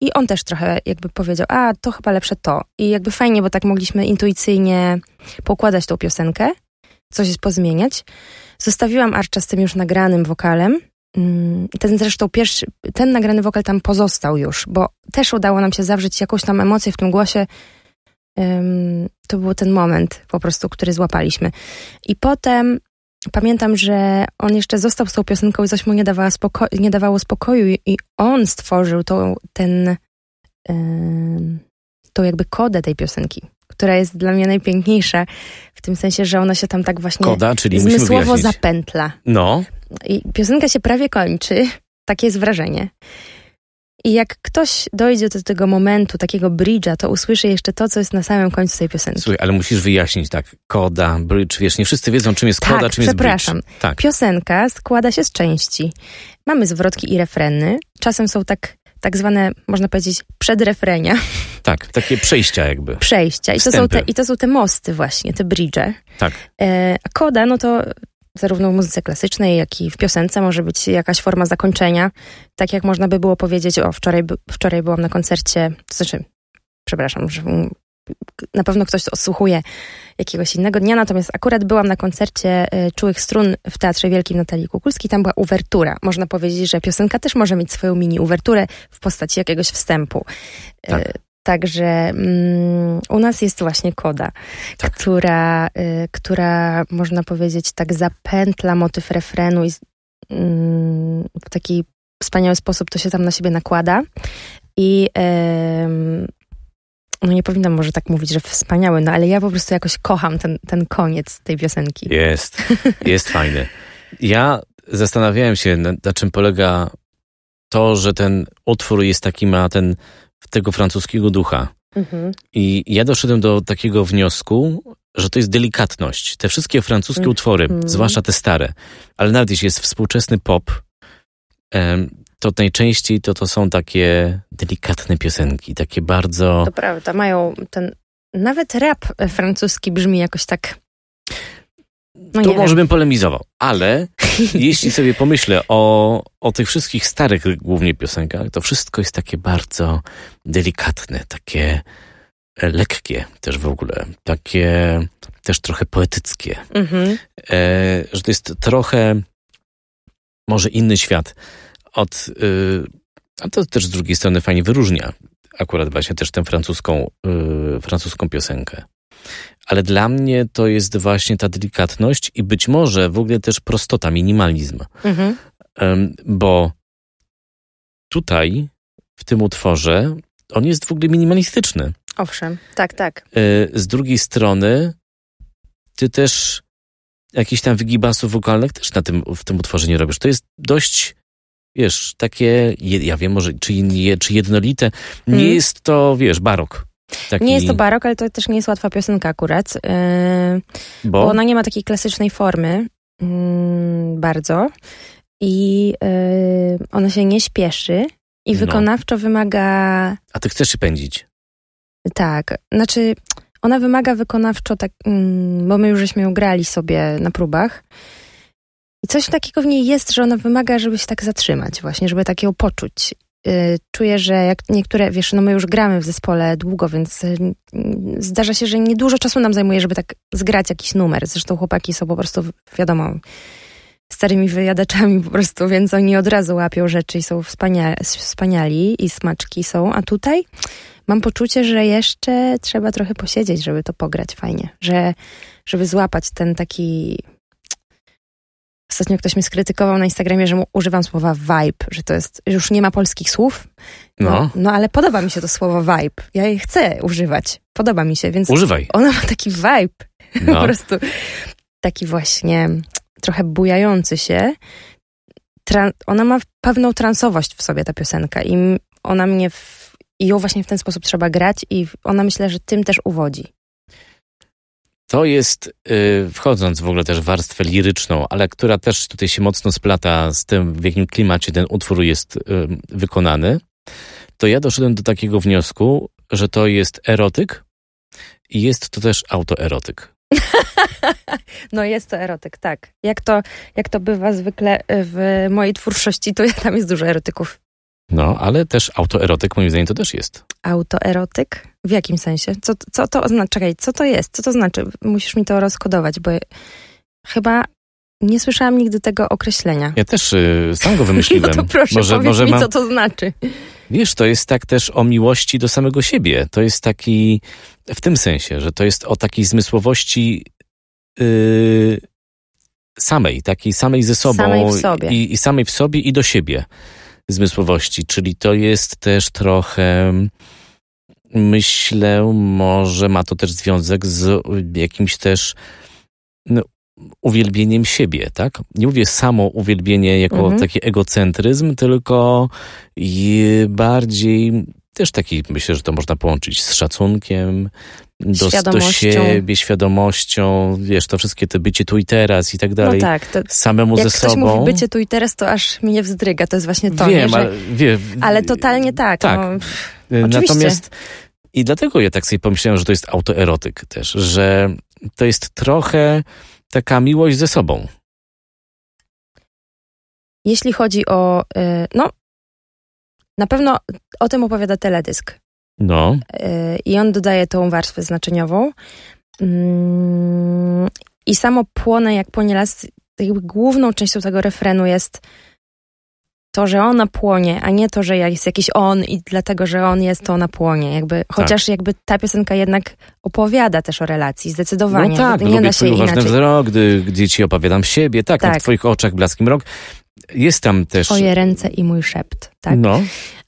i, on też trochę jakby powiedział, a to chyba lepsze to. I jakby fajnie, bo tak mogliśmy intuicyjnie poukładać tą piosenkę, coś pozmieniać. Zostawiłam Archa z tym już nagranym wokalem. Mm, Ten zresztą pierwszy, ten nagrany wokal tam pozostał już, bo też udało nam się zawrzeć jakąś tam emocję w tym głosie. To był ten moment po prostu, który złapaliśmy. I potem pamiętam, że on jeszcze został z tą piosenką i coś mu nie, dawała spoko- nie dawało spokoju i- on stworzył tą, ten, ym, tą jakby kodę tej piosenki, która jest dla mnie najpiękniejsza w tym sensie, że ona się tam tak właśnie Koda, czyli zmysłowo zapętla. No, I piosenka się prawie kończy, takie jest wrażenie. I jak ktoś dojdzie do tego momentu, takiego bridge'a, to usłyszy jeszcze to, co jest na samym końcu tej piosenki. słuchaj, ale musisz wyjaśnić tak. Koda, bridge, wiesz, nie wszyscy wiedzą, czym jest koda, Tak, czym jest przepraszam. bridge. Tak, Piosenka składa się z części. Mamy zwrotki i refreny. Czasem są tak, tak zwane, można powiedzieć, przedrefrenia, tak, takie przejścia jakby. przejścia. I to, są te, I to są te mosty właśnie, te bridge'e. Tak. E, a koda, no to zarówno w muzyce klasycznej, jak i w piosence może być jakaś forma zakończenia. Tak jak można by było powiedzieć, o wczoraj, wczoraj byłam na koncercie, to znaczy, przepraszam, że na pewno ktoś odsłuchuje jakiegoś innego dnia, natomiast akurat byłam na koncercie e, Czułych Strun w Teatrze Wielkim Natalii Kukulskiej, tam była uwertura. Można powiedzieć, że piosenka też może mieć swoją mini uwerturę w postaci jakiegoś wstępu. E, Tak. Także mm, u nas jest właśnie koda, Tak. która, y, która można powiedzieć tak zapętla motyw refrenu i mm, w taki wspaniały sposób to się tam na siebie nakłada. I em, no nie powinnam może tak mówić, że wspaniały, no ale ja po prostu jakoś kocham ten, ten koniec tej piosenki. Jest, jest fajny. Ja zastanawiałem się, na, na czym polega to, że ten utwór jest taki, ma ten, tego francuskiego ducha. Mhm. I ja doszedłem do takiego wniosku, że to jest delikatność. Te wszystkie francuskie Mhm. utwory, zwłaszcza te stare, ale nawet jeśli jest współczesny pop, to najczęściej to, to są takie delikatne piosenki, takie bardzo... To prawda, mają ten. Nawet rap francuski brzmi jakoś tak. No to może wiem. bym polemizował, ale jeśli sobie pomyślę o, o tych wszystkich starych głównie piosenkach, to wszystko jest takie bardzo delikatne, takie e, lekkie też w ogóle, takie też trochę poetyckie, Mhm. e, że to jest trochę może inny świat od, y, a to też z drugiej strony fajnie wyróżnia akurat właśnie też tę francuską, y, francuską piosenkę. Ale dla mnie to jest właśnie ta delikatność i być może w ogóle też prostota, minimalizm. Mhm. Bo tutaj, w tym utworze, on jest w ogóle minimalistyczny. Owszem, tak, tak. Y, Z drugiej strony, ty też jakichś tam wygibasów wokalnych też na tym, w tym utworze nie robisz. To jest dość, wiesz, takie, ja wiem może, czy, czy jednolite. Nie Mm. jest to, wiesz, barok. Taki, Nie jest to barok, ale to też nie jest łatwa piosenka akurat, yy, bo, bo ona nie ma takiej klasycznej formy mm, bardzo i yy, ona się nie śpieszy i No. wykonawczo wymaga A ty chcesz się pędzić. Tak, znaczy ona wymaga wykonawczo, tak, mm, bo my już żeśmy ją grali sobie na próbach. I coś takiego w niej jest, że ona wymaga, żeby się tak zatrzymać, właśnie, żeby tak ją poczuć. Y, Czuję, że jak niektóre, wiesz, no my już gramy w zespole długo, więc y, zdarza się, że niedużo czasu nam zajmuje, żeby tak zgrać jakiś numer. Zresztą chłopaki są po prostu, wiadomo, starymi wyjadaczami po prostu, więc oni od razu łapią rzeczy i są wspania- wspaniali i smaczki są. A tutaj mam poczucie, że jeszcze trzeba trochę posiedzieć, żeby to pograć fajnie. Że, żeby złapać ten taki... Ostatnio ktoś mnie skrytykował na Instagramie, że mu używam słowa vibe, że to jest, że już nie ma polskich słów. No, No. no ale podoba mi się to słowo vibe. Ja je chcę używać. Podoba mi się, więc Używaj. ona ma taki vibe po No. prostu taki właśnie trochę bujający się. Tran- ona ma pewną transowość w sobie, ta piosenka, i ona mnie. W- I ją właśnie w ten sposób trzeba grać, i ona myślę, że tym też uwodzi. To jest, y, wchodząc w ogóle też w warstwę liryczną, ale która też tutaj się mocno splata z tym, w jakim klimacie ten utwór jest y, wykonany, to ja doszedłem do takiego wniosku, że to jest erotyk i jest to też autoerotyk. No jest to erotyk, tak. Jak to, jak to bywa zwykle w mojej twórczości, to ja tam jest dużo erotyków. No, ale też autoerotyk moim zdaniem to też jest. Autoerotyk? W jakim sensie? Co, co to oznacza? Czekaj, co to jest? Co to znaczy? Musisz mi to rozkodować, bo chyba nie słyszałam nigdy tego określenia. Ja też y, sam go wymyśliłem. No to proszę, może, powiedz może mi, mam, co to znaczy. Wiesz, to jest tak też o miłości do samego siebie. To jest taki, w tym sensie, że to jest o takiej zmysłowości yy, samej, takiej samej ze sobą. Samej w sobie. I, I samej w sobie i do siebie zmysłowości. Czyli to jest też trochę, myślę, może ma to też związek z jakimś też no, uwielbieniem siebie, tak? Nie mówię samo uwielbienie jako Mhm. taki egocentryzm, tylko bardziej też taki, myślę, że to można połączyć z szacunkiem, do, do siebie, świadomością, wiesz, to wszystkie te bycie tu i teraz i tak No dalej. tak, to Samemu jak ze ktoś sobą. mówi bycie tu i teraz, to aż mnie wzdryga. To jest właśnie to, nie? Wiem, Że, ale, wie, ale totalnie tak. tak. No, Y, Oczywiście. Natomiast i dlatego ja tak sobie pomyślałem, że to jest autoerotyk też, że to jest trochę taka miłość ze sobą. jeśli chodzi o... y, No, na pewno o tym opowiada teledysk. No, Y, I on dodaje tą warstwę znaczeniową. Mm, I samo płonę, jak płonie las, główną częścią tego refrenu jest to, że ona płonie, a nie to, że jest jakiś on i dlatego, że on jest, to ona płonie. Jakby, chociaż jakby ta piosenka jednak opowiada też o relacji, zdecydowanie. no tak, nie lubię da się twój inaczej. wzrok, gdy, gdy ci opowiadam siebie, tak, Tak. na twoich oczach blaski mrok. Jest tam też... Twoje ręce i mój szept, tak? No,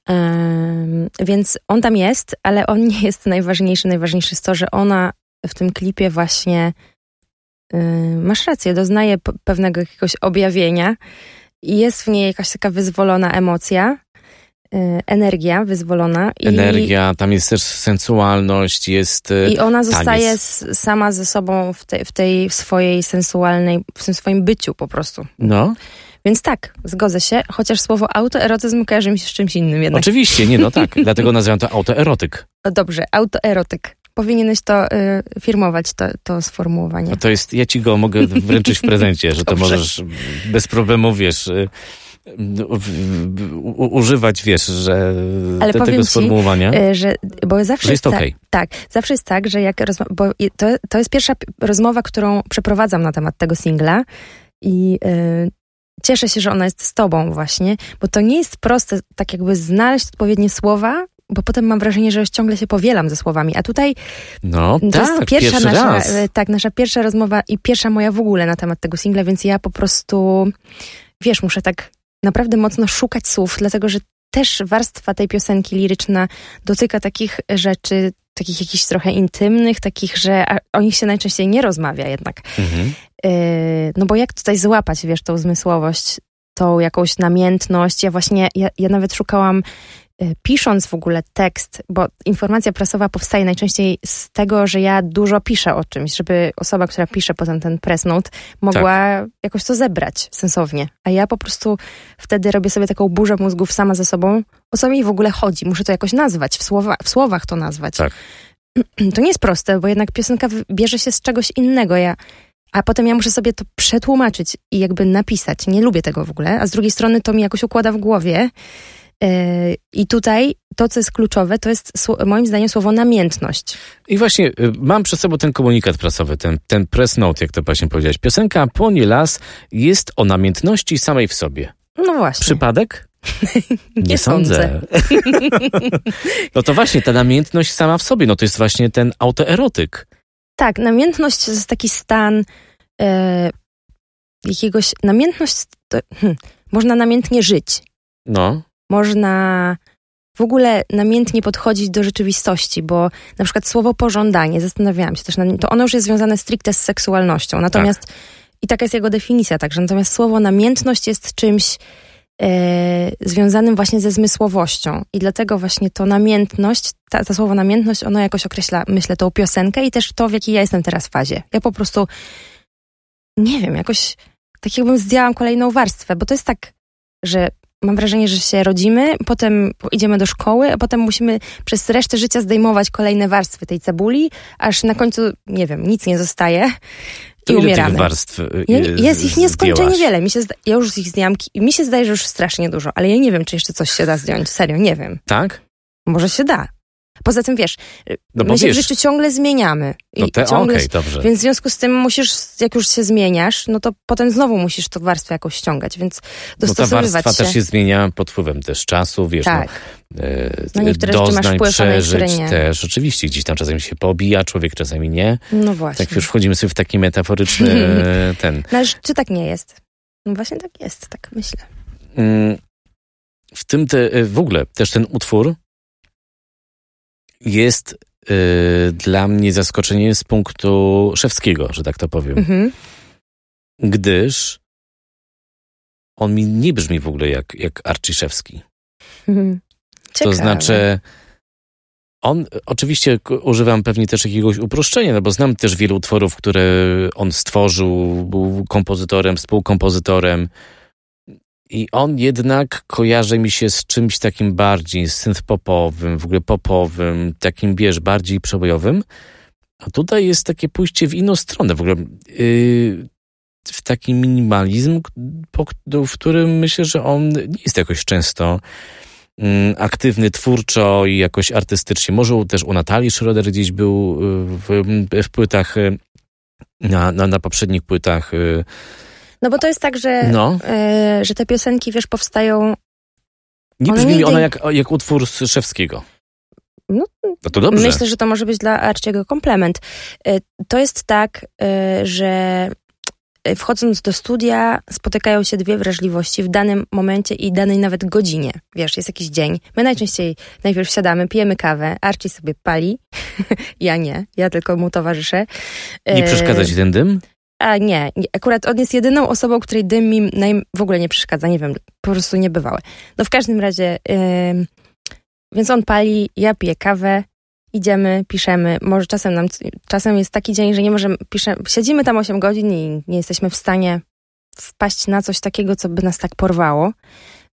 Em, więc on tam jest, ale on nie jest najważniejszy. Najważniejsze jest to, że ona w tym klipie właśnie ym, masz rację, doznaje pewnego jakiegoś objawienia i jest w niej jakaś taka wyzwolona emocja, y, energia wyzwolona. I, energia, tam jest też sensualność, jest... y, I ona zostaje sama ze sobą w, te, w tej swojej sensualnej, w tym swoim byciu po prostu. No, Więc tak, zgodzę się, chociaż słowo autoerotyzm kojarzy mi się z czymś innym jednak. oczywiście, nie, no tak. Dlatego nazywam to autoerotyk. O, Dobrze, autoerotyk. Powinieneś to y, firmować, to, to sformułowanie. No to jest, ja ci go mogę wręczyć w prezencie, że to możesz bez problemu, wiesz, y, u- używać, wiesz, że Ale te, powiem tego ci, sformułowania, Y, że, bo zawsze że jest tak, okej. tak, zawsze jest tak, że jak bo to, to jest pierwsza rozmowa, którą przeprowadzam na temat tego singla i y, cieszę się, że ona jest z tobą właśnie, bo to nie jest proste tak jakby znaleźć odpowiednie słowa, bo potem mam wrażenie, że ciągle się powielam ze słowami, a tutaj No to tak, jest pierwsza nasza, raz. e, tak, nasza pierwsza rozmowa i pierwsza moja w ogóle na temat tego singla, więc ja po prostu, wiesz, muszę tak naprawdę mocno szukać słów, dlatego że też warstwa tej piosenki liryczna dotyka takich rzeczy, takich jakichś trochę intymnych, takich, że o nich się najczęściej nie rozmawia jednak. Mhm. Yy, no bo jak tutaj złapać, wiesz, tą zmysłowość, tą jakąś namiętność. Ja właśnie, ja, ja nawet szukałam y, pisząc w ogóle tekst, bo informacja prasowa powstaje najczęściej z tego, że ja dużo piszę o czymś, żeby osoba, która pisze potem ten press note, mogła tak. jakoś to zebrać sensownie. A ja po prostu wtedy robię sobie taką burzę mózgów sama ze sobą, o co mi w ogóle chodzi. Muszę to jakoś nazwać, w, słowa, w słowach to nazwać. Tak. To nie jest proste, bo jednak piosenka bierze się z czegoś innego. Ja a potem ja muszę sobie to przetłumaczyć i jakby napisać. Nie lubię tego w ogóle, a z drugiej strony to mi jakoś układa w głowie. Yy, I tutaj to, co jest kluczowe, to jest moim zdaniem słowo namiętność. I właśnie y, mam przed sobą ten komunikat prasowy, ten, ten press note, jak to właśnie powiedziałeś. Piosenka Płonie Las jest o namiętności samej w sobie. No właśnie. Przypadek? Nie, Nie sądzę. no to właśnie, ta namiętność sama w sobie, no to jest właśnie ten autoerotyk. Tak, namiętność to jest taki stan e, jakiegoś. Namiętność. To, hm, można namiętnie żyć. No. Można w ogóle namiętnie podchodzić do rzeczywistości, bo na przykład słowo pożądanie, zastanawiałam się też, to ono już jest związane stricte z seksualnością. Natomiast. Tak. I taka jest jego definicja, także. Natomiast słowo namiętność jest czymś e, związanym właśnie ze zmysłowością. I dlatego właśnie to namiętność, ta, ta słowo namiętność, ono jakoś określa, myślę, tą piosenkę i też to, w jakiej ja jestem teraz fazie. Ja po prostu, nie wiem, jakoś tak jakbym zdjęłam kolejną warstwę, bo to jest tak, że mam wrażenie, że się rodzimy, potem idziemy do szkoły, a potem musimy przez resztę życia zdejmować kolejne warstwy tej cebuli, aż na końcu, nie wiem, nic nie zostaje to i umieramy. Tych warstw y, ja, jest ich nieskończenie wiele. Mi się zda, ja już ich zdjęłam, mi się zdaje, że już strasznie dużo, ale ja nie wiem, czy jeszcze coś się da zdjąć. Serio, nie wiem. Tak? Może się da. Poza tym wiesz, no my się wiesz, w życiu ciągle zmieniamy. No te, ciągle, okay, dobrze. Więc w związku z tym musisz, jak już się zmieniasz, no to potem znowu musisz tą warstwę jakoś ściągać, więc dostosowywać no ta warstwa się. też się zmienia pod wpływem też czasu, wiesz, tak. no, e, no niektóre doznań, masz wpływ, przeżyć nie. też. Oczywiście, gdzieś tam czasami się pobija, człowiek czasami nie. No właśnie. Tak już wchodzimy sobie w taki metaforyczny ten. No ale czy tak nie jest? No właśnie tak jest, tak myślę. Mm, w tym te, e, w ogóle też ten utwór jest y, dla mnie zaskoczeniem z punktu szewskiego, że tak to powiem. Mhm. Gdyż on mi nie brzmi w ogóle jak, jak Arciszewski. Mhm. To znaczy, on, oczywiście używam pewnie też jakiegoś uproszczenia, no bo znam też wielu utworów, które on stworzył, był kompozytorem, współkompozytorem, i on jednak kojarzy mi się z czymś takim bardziej synth-popowym, w ogóle popowym, takim, wiesz, bardziej przebojowym. A tutaj jest takie pójście w inną stronę, w ogóle yy, w taki minimalizm, w którym myślę, że on nie jest jakoś często yy, aktywny twórczo i jakoś artystycznie. Może też u Natalii Schroeder gdzieś był y, w, w płytach, y, na, na, na poprzednich płytach y, no bo to jest tak, że, no. e, że te piosenki, wiesz, powstają... Nie brzmi mi ona jak, jak utwór z Szewskiego. No, no to dobrze. Myślę, że to może być dla Arciego komplement. E, to jest tak, e, że wchodząc do studia, spotykają się dwie wrażliwości w danym momencie i danej nawet godzinie. Wiesz, jest jakiś dzień. My najczęściej najpierw siadamy, pijemy kawę, Arci sobie pali, ja nie, ja tylko mu towarzyszę. Nie przeszkadza ci ten dym? A nie, akurat on jest jedyną osobą, której dym mi naj... w ogóle nie przeszkadza, nie wiem, po prostu niebywałe. No w każdym razie, yy... więc on pali, ja piję kawę, idziemy, piszemy. Może czasem nam, czasem jest taki dzień, że nie możemy, piszemy, siedzimy tam 8 godzin i nie jesteśmy w stanie wpaść na coś takiego, co by nas tak porwało.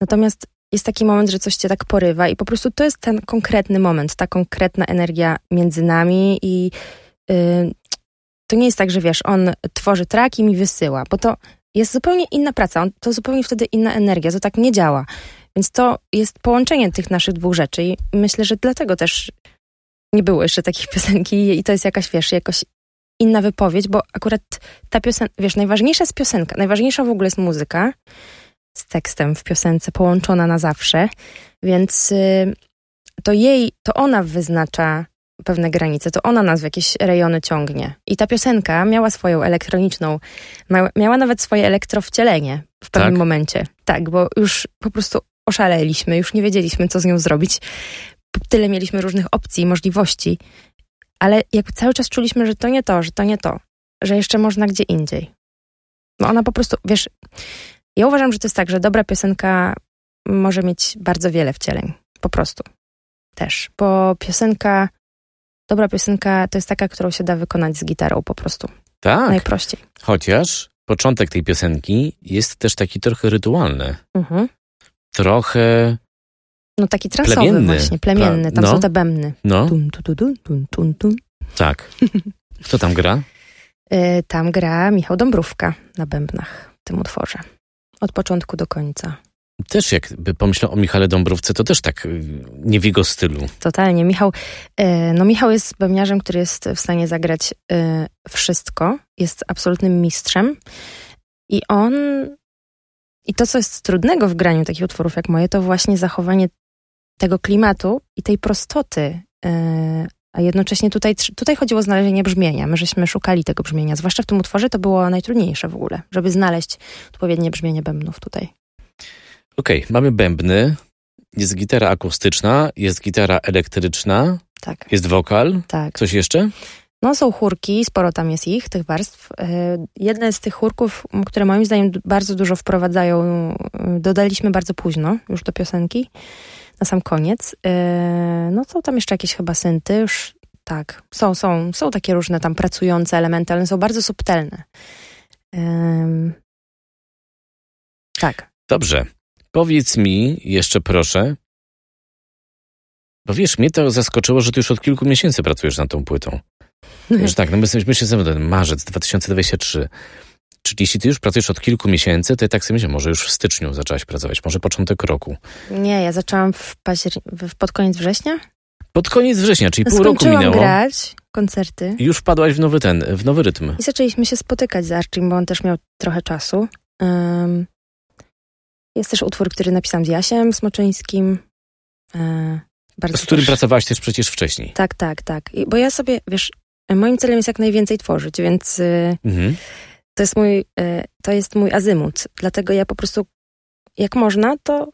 Natomiast jest taki moment, że coś cię tak porywa i po prostu to jest ten konkretny moment, ta konkretna energia między nami i to nie jest tak, że wiesz, on tworzy track i mi wysyła, bo to jest zupełnie inna praca, on, to zupełnie wtedy inna energia, to tak nie działa. Więc to jest połączenie tych naszych dwóch rzeczy i myślę, że dlatego też nie było jeszcze takich piosenki i to jest jakaś, wiesz, jakoś inna wypowiedź, bo akurat ta piosenka, wiesz, najważniejsza jest piosenka, najważniejsza w ogóle jest muzyka z tekstem w piosence połączona na zawsze, więc y, to jej, to ona wyznacza pewne granice, to ona nas w jakieś rejony ciągnie. I ta piosenka miała swoją elektroniczną, miała nawet swoje elektrowcielenie w pewnym tak? momencie. Tak, bo już po prostu oszaleliśmy, już nie wiedzieliśmy, co z nią zrobić. Tyle mieliśmy różnych opcji, możliwości, ale jakby cały czas czuliśmy, że to nie to, że to nie to, że jeszcze można gdzie indziej. No ona po prostu, wiesz, ja uważam, że to jest tak, że dobra piosenka może mieć bardzo wiele wcieleń. Po prostu. Też. Bo piosenka, dobra piosenka to jest taka, którą się da wykonać z gitarą po prostu. Tak, Najprościej. chociaż początek tej piosenki jest też taki trochę rytualny. Mhm. Trochę, No taki transowy Plemienny. właśnie, plemienny. Tam Pra- no. są te bębny. no, Tum, tu, tu, tak. Kto tam gra? Y, Tam gra Michał Dąbrówka na bębnach w tym utworze. Od początku do końca. Też jakby pomyślał o Michale Dąbrowce, to też tak y, nie w jego stylu. Totalnie. Michał, y, no Michał jest bębniarzem, który jest w stanie zagrać y, wszystko. Jest absolutnym mistrzem. I on... I to, co jest trudnego w graniu takich utworów jak moje, to właśnie zachowanie tego klimatu i tej prostoty. y, A jednocześnie tutaj, tutaj chodziło o znalezienie brzmienia. My żeśmy szukali tego brzmienia. Zwłaszcza w tym utworze to było najtrudniejsze w ogóle, żeby znaleźć odpowiednie brzmienie bębnów tutaj. Okej, mamy bębny, jest gitara akustyczna, jest gitara elektryczna, Tak, jest wokal. tak. Coś jeszcze? No są chórki, sporo tam jest ich, tych warstw. Y, Jedne z tych chórków, które moim zdaniem bardzo dużo wprowadzają, y, dodaliśmy bardzo późno już do piosenki, na sam koniec. Y, No są tam jeszcze jakieś chyba synty, już tak, są, są, są takie różne tam pracujące elementy, ale są bardzo subtelne. Tak. Dobrze. Powiedz mi jeszcze proszę, bo wiesz, mnie to zaskoczyło, że ty już od kilku miesięcy pracujesz nad tą płytą. Że tak, no my jesteśmy że marzec 2023. Czyli jeśli ty już pracujesz od kilku miesięcy, to ja tak sobie myślę, może już w styczniu zaczęłaś pracować, może początek roku. Nie, ja zaczęłam w w- pod koniec września. Pod koniec września, czyli pół roku minęło. grać koncerty. I już wpadłaś w nowy ten, w nowy rytm. I zaczęliśmy się spotykać z Archim, bo on też miał trochę czasu. Ym, jest też utwór, który napisałam z Jasiem Smoczyńskim. E, bardzo Z którym też- pracowałaś też przecież wcześniej. Tak, tak, tak. I, bo ja sobie, wiesz, moim celem jest jak najwięcej tworzyć, więc y, Mhm. to jest mój, y, to jest mój azymut. Dlatego ja po prostu, jak można, to,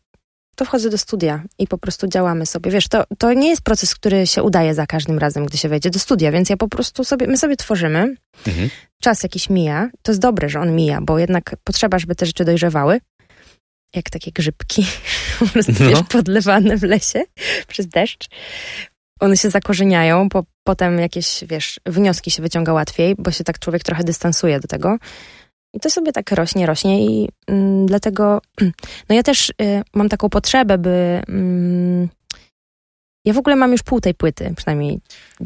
to wchodzę do studia i po prostu działamy sobie. Wiesz, to, to nie jest proces, który się udaje za każdym razem, gdy się wejdzie do studia, więc ja po prostu sobie, my sobie tworzymy, Mhm. czas jakiś mija. To jest dobre, że on mija, bo jednak potrzeba, żeby te rzeczy dojrzewały. Jak takie grzybki, po prostu No. wiesz, podlewane w lesie przez deszcz. One się zakorzeniają, po, potem jakieś, wiesz, wnioski się wyciąga łatwiej, bo się tak człowiek trochę dystansuje do tego. I to sobie tak rośnie, rośnie i mm, dlatego, no ja też y, mam taką potrzebę, by... Mm, ja w ogóle mam już pół tej płyty, przynajmniej.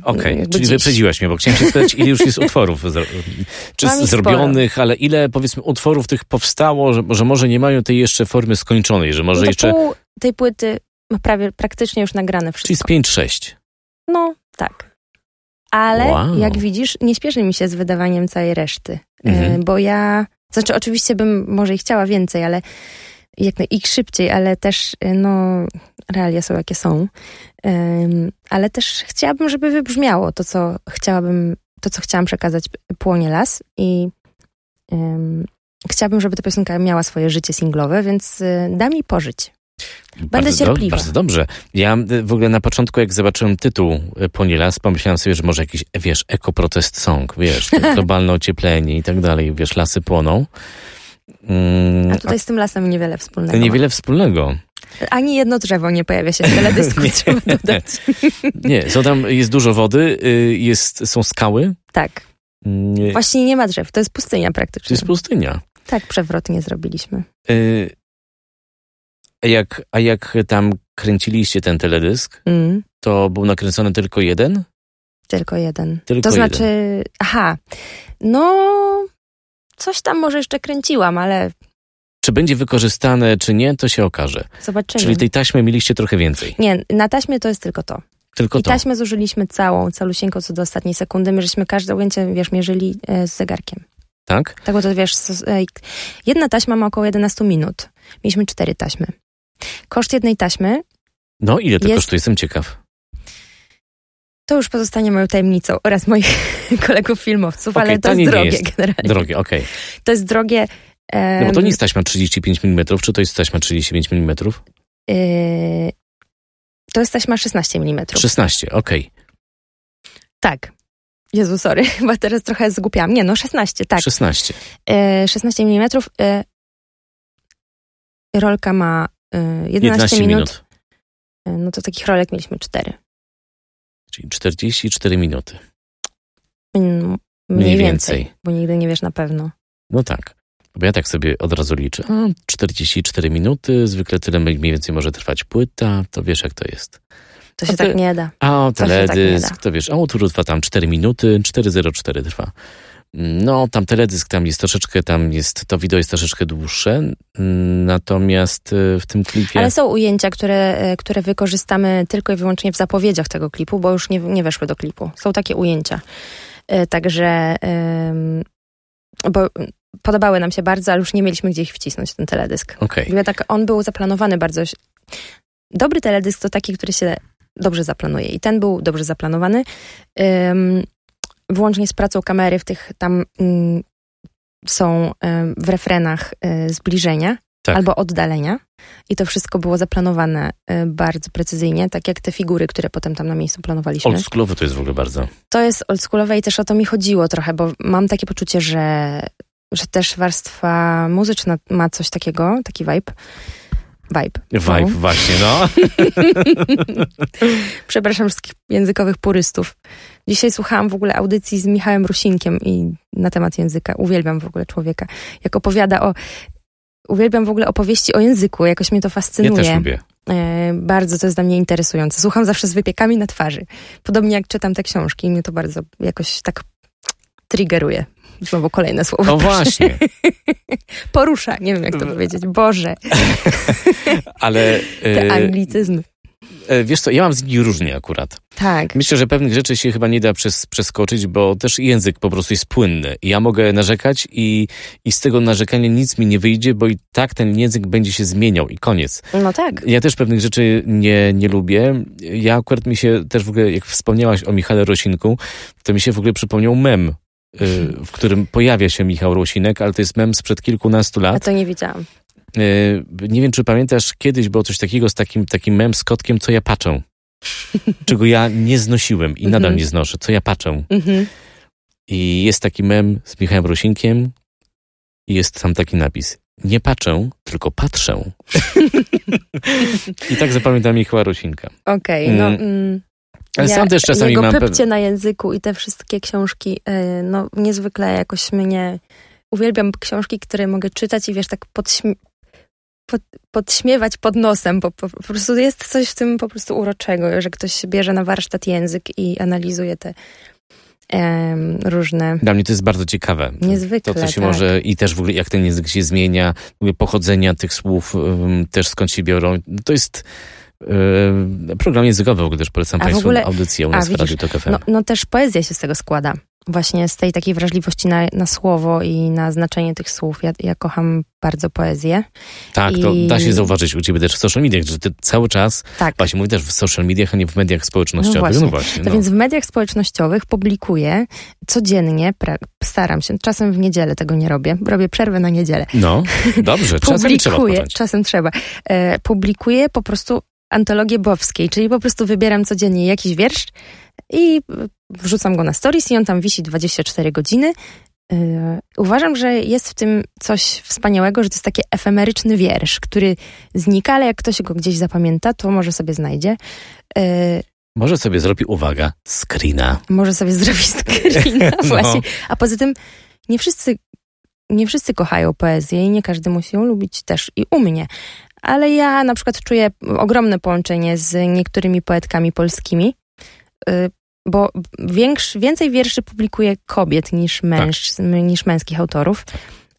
Okej, jakby czyli dziś. wyprzedziłaś mnie, bo chciałem się spytać, ile już jest utworów czy Mam zrobionych, ale ile powiedzmy utworów tych powstało, że, że może nie mają tej jeszcze formy skończonej, że może no jeszcze, pół tej płyty ma prawie praktycznie już nagrane czyli z wszystko. 5-6. No, tak. Ale Wow. jak widzisz, nie śpieszy mi się z wydawaniem całej reszty. Mhm. E, Bo ja, znaczy oczywiście bym może i chciała więcej, ale jak naj, i szybciej, ale też e, no, realia są jakie są. Em, ale też chciałabym, żeby wybrzmiało to, co chciałabym, to, co chciałam przekazać Płonie Las i em, chciałabym, żeby ta piosenka miała swoje życie singlowe, więc e, da mi pożyć. bardzo cierpliwa. bardzo dobrze. Ja y, w ogóle na początku, jak zobaczyłem tytuł y, Ponielas, pomyślałem sobie, że może jakiś, wiesz, ekoprotest song, wiesz, globalne ocieplenie i tak dalej, wiesz, lasy płoną. Mm, A tutaj z tym lasem niewiele a wspólnego. to niewiele wspólnego. Ani jedno drzewo nie pojawia się w teledysku, Nie. trzeba dodać. Nie, są tam, jest dużo wody, y, jest, są skały. Tak. Mm, Właśnie nie ma drzew, to jest pustynia To praktycznie. jest pustynia. Tak, przewrotnie zrobiliśmy. Y, A jak, a jak tam kręciliście ten teledysk, Mm, to był nakręcony tylko jeden? tylko jeden. Tylko to znaczy, aha, no coś tam może jeszcze kręciłam, ale Czy będzie wykorzystane, czy nie, to się okaże. zobaczymy. Czyli tej taśmy mieliście trochę więcej. Nie, na taśmie to jest tylko to. Tylko I to. taśmę zużyliśmy całą, calusieńką co do ostatniej sekundy. My żeśmy każde ujęcie, wiesz, mierzyli e, z zegarkiem. Tak? Tak, bo to wiesz, e, jedna taśma ma około 11 minut. Mieliśmy cztery taśmy. Koszt jednej taśmy No, ile to Jest- kosztuje? Jestem ciekaw. To już pozostanie moją tajemnicą oraz moich kolegów filmowców, Okej, ale to jest nie drogie jest. generalnie. Drogie, okej. To jest drogie. No bo to nie jest taśma 35 mm, czy to jest taśma 35 mm? yy, to jest taśma 16 mm. 16, okej. Tak. Jezu, sorry, chyba teraz trochę zgłupiałam. Nie, no 16, tak. 16. Yy, 16 mm. Yy, rolka ma yy, 11, 11 minut. minut. no to takich rolek mieliśmy cztery. Czyli 44 minuty. Mniej, Mniej więcej, więcej. bo nigdy nie wiesz na pewno. No tak. Bo ja tak sobie od razu liczę. A, 44 minuty, zwykle tyle mniej więcej może trwać płyta, to wiesz jak to jest. To się ty- tak nie da. A o To tak teledysk, da. to wiesz, a utwór trwa tam 4 minuty, 4.04 trwa. No, tam teledysk, tam jest troszeczkę, tam jest, to wideo jest troszeczkę dłuższe, mm, natomiast y, w tym klipie... Ale są ujęcia, które, e, które wykorzystamy tylko i wyłącznie w zapowiedziach tego klipu, bo już nie, nie weszły do klipu. Są takie ujęcia. E, Także, bo podobały nam się bardzo, ale już nie mieliśmy gdzie ich wcisnąć, ten teledysk. Mówię tak, on był zaplanowany bardzo. Dobry teledysk to taki, który się dobrze zaplanuje. I ten był dobrze zaplanowany. Włącznie z pracą kamery w tych tam ym, są ym, w refrenach y, zbliżenia Tak. albo oddalenia. I to wszystko było zaplanowane y, bardzo precyzyjnie, tak jak te figury, które potem tam na miejscu planowaliśmy. oldschoolowy to jest w ogóle bardzo. To jest oldschoolowe i też o to mi chodziło trochę, bo mam takie poczucie, że, że też warstwa muzyczna ma coś takiego, taki vibe. Vibe. Vibe, No. właśnie, no. Przepraszam wszystkich językowych purystów. Dzisiaj słuchałam w ogóle audycji z Michałem Rusinkiem i na temat języka. Uwielbiam w ogóle człowieka. Jak opowiada o... Uwielbiam w ogóle opowieści o języku, jakoś mnie to Ja fascynuje. też lubię. E, bardzo to jest dla mnie interesujące. Słucham zawsze z wypiekami na twarzy. Podobnie jak czytam te książki mnie to bardzo jakoś tak triggeruje. Znowu kolejne słowo. O właśnie, Porusza, nie wiem jak to powiedzieć. Boże, ale te e, anglicyzmy. e, wiesz co, ja mam z nich różnie akurat. Tak. Myślę, że pewnych rzeczy się chyba nie da przez, przeskoczyć, bo też język po prostu jest płynny. Ja mogę narzekać i, i z tego narzekania nic mi nie wyjdzie, bo i tak ten język będzie się zmieniał i koniec. No tak. Ja też pewnych rzeczy nie, nie lubię. Ja akurat mi się też w ogóle, jak wspomniałaś o Michale Rosinku, to mi się w ogóle przypomniał mem, w którym pojawia się Michał Rosinek, ale to jest mem sprzed kilkunastu Ja lat. to nie wiedziałam. Y, Nie wiem, czy pamiętasz, kiedyś było coś takiego z takim, takim mem z kotkiem, co ja patrzę. Czego ja nie znosiłem i nadal Mhm. nie znoszę, co ja patrzę. Mhm. I jest taki mem z Michałem Rosinkiem i jest tam taki napis. Nie patrzę, tylko patrzę. I tak zapamiętam Michała Rosinka. Okej, no... Mm. Ale sam też czasami jego mam pypcie na języku i te wszystkie książki, y, no niezwykle jakoś mnie... Uwielbiam książki, które mogę czytać i wiesz, tak podśmie- pod, podśmiewać pod nosem, bo po, po prostu jest coś w tym po prostu uroczego, że ktoś bierze na warsztat język i analizuje te em, różne... Dla mnie to jest bardzo ciekawe. Niezwykle, To, co się tak. może i też w ogóle jak ten język się zmienia, pochodzenia tych słów, um, też skąd się biorą. To jest program językowy, w też polecam A w Państwu ogóle- audycję u a, nas w widzisz, Radiu. No, no też poezja się z tego składa. Właśnie z tej takiej wrażliwości na, na słowo i na znaczenie tych słów. Ja, ja kocham bardzo poezję. tak, to i- da się zauważyć u Ciebie też w social mediach, że Ty cały czas, Tak. właśnie mówię też w social mediach, a nie w mediach społecznościowych. właśnie. No właśnie. To no. więc w mediach społecznościowych publikuję codziennie, staram się, czasem w niedzielę tego nie robię, robię przerwę na niedzielę. No, dobrze, czasem trzeba Publikuję, czasem trzeba. E, publikuję po prostu antologię bowskiej, czyli po prostu wybieram codziennie jakiś wiersz i wrzucam go na stories i on tam wisi 24 godziny. E, uważam, że jest w tym coś wspaniałego, że to jest taki efemeryczny wiersz, który znika, ale jak ktoś go gdzieś zapamięta, to może sobie znajdzie. E, Może sobie zrobi, uwaga, screena. może sobie zrobić screena No. właśnie. A poza tym nie wszyscy, nie wszyscy kochają poezję i nie każdy musi ją lubić też i u mnie. Ale ja na przykład czuję ogromne połączenie z niektórymi poetkami polskimi, y, bo większ, więcej wierszy publikuję kobiet niż, mężczyzn, niż męskich autorów.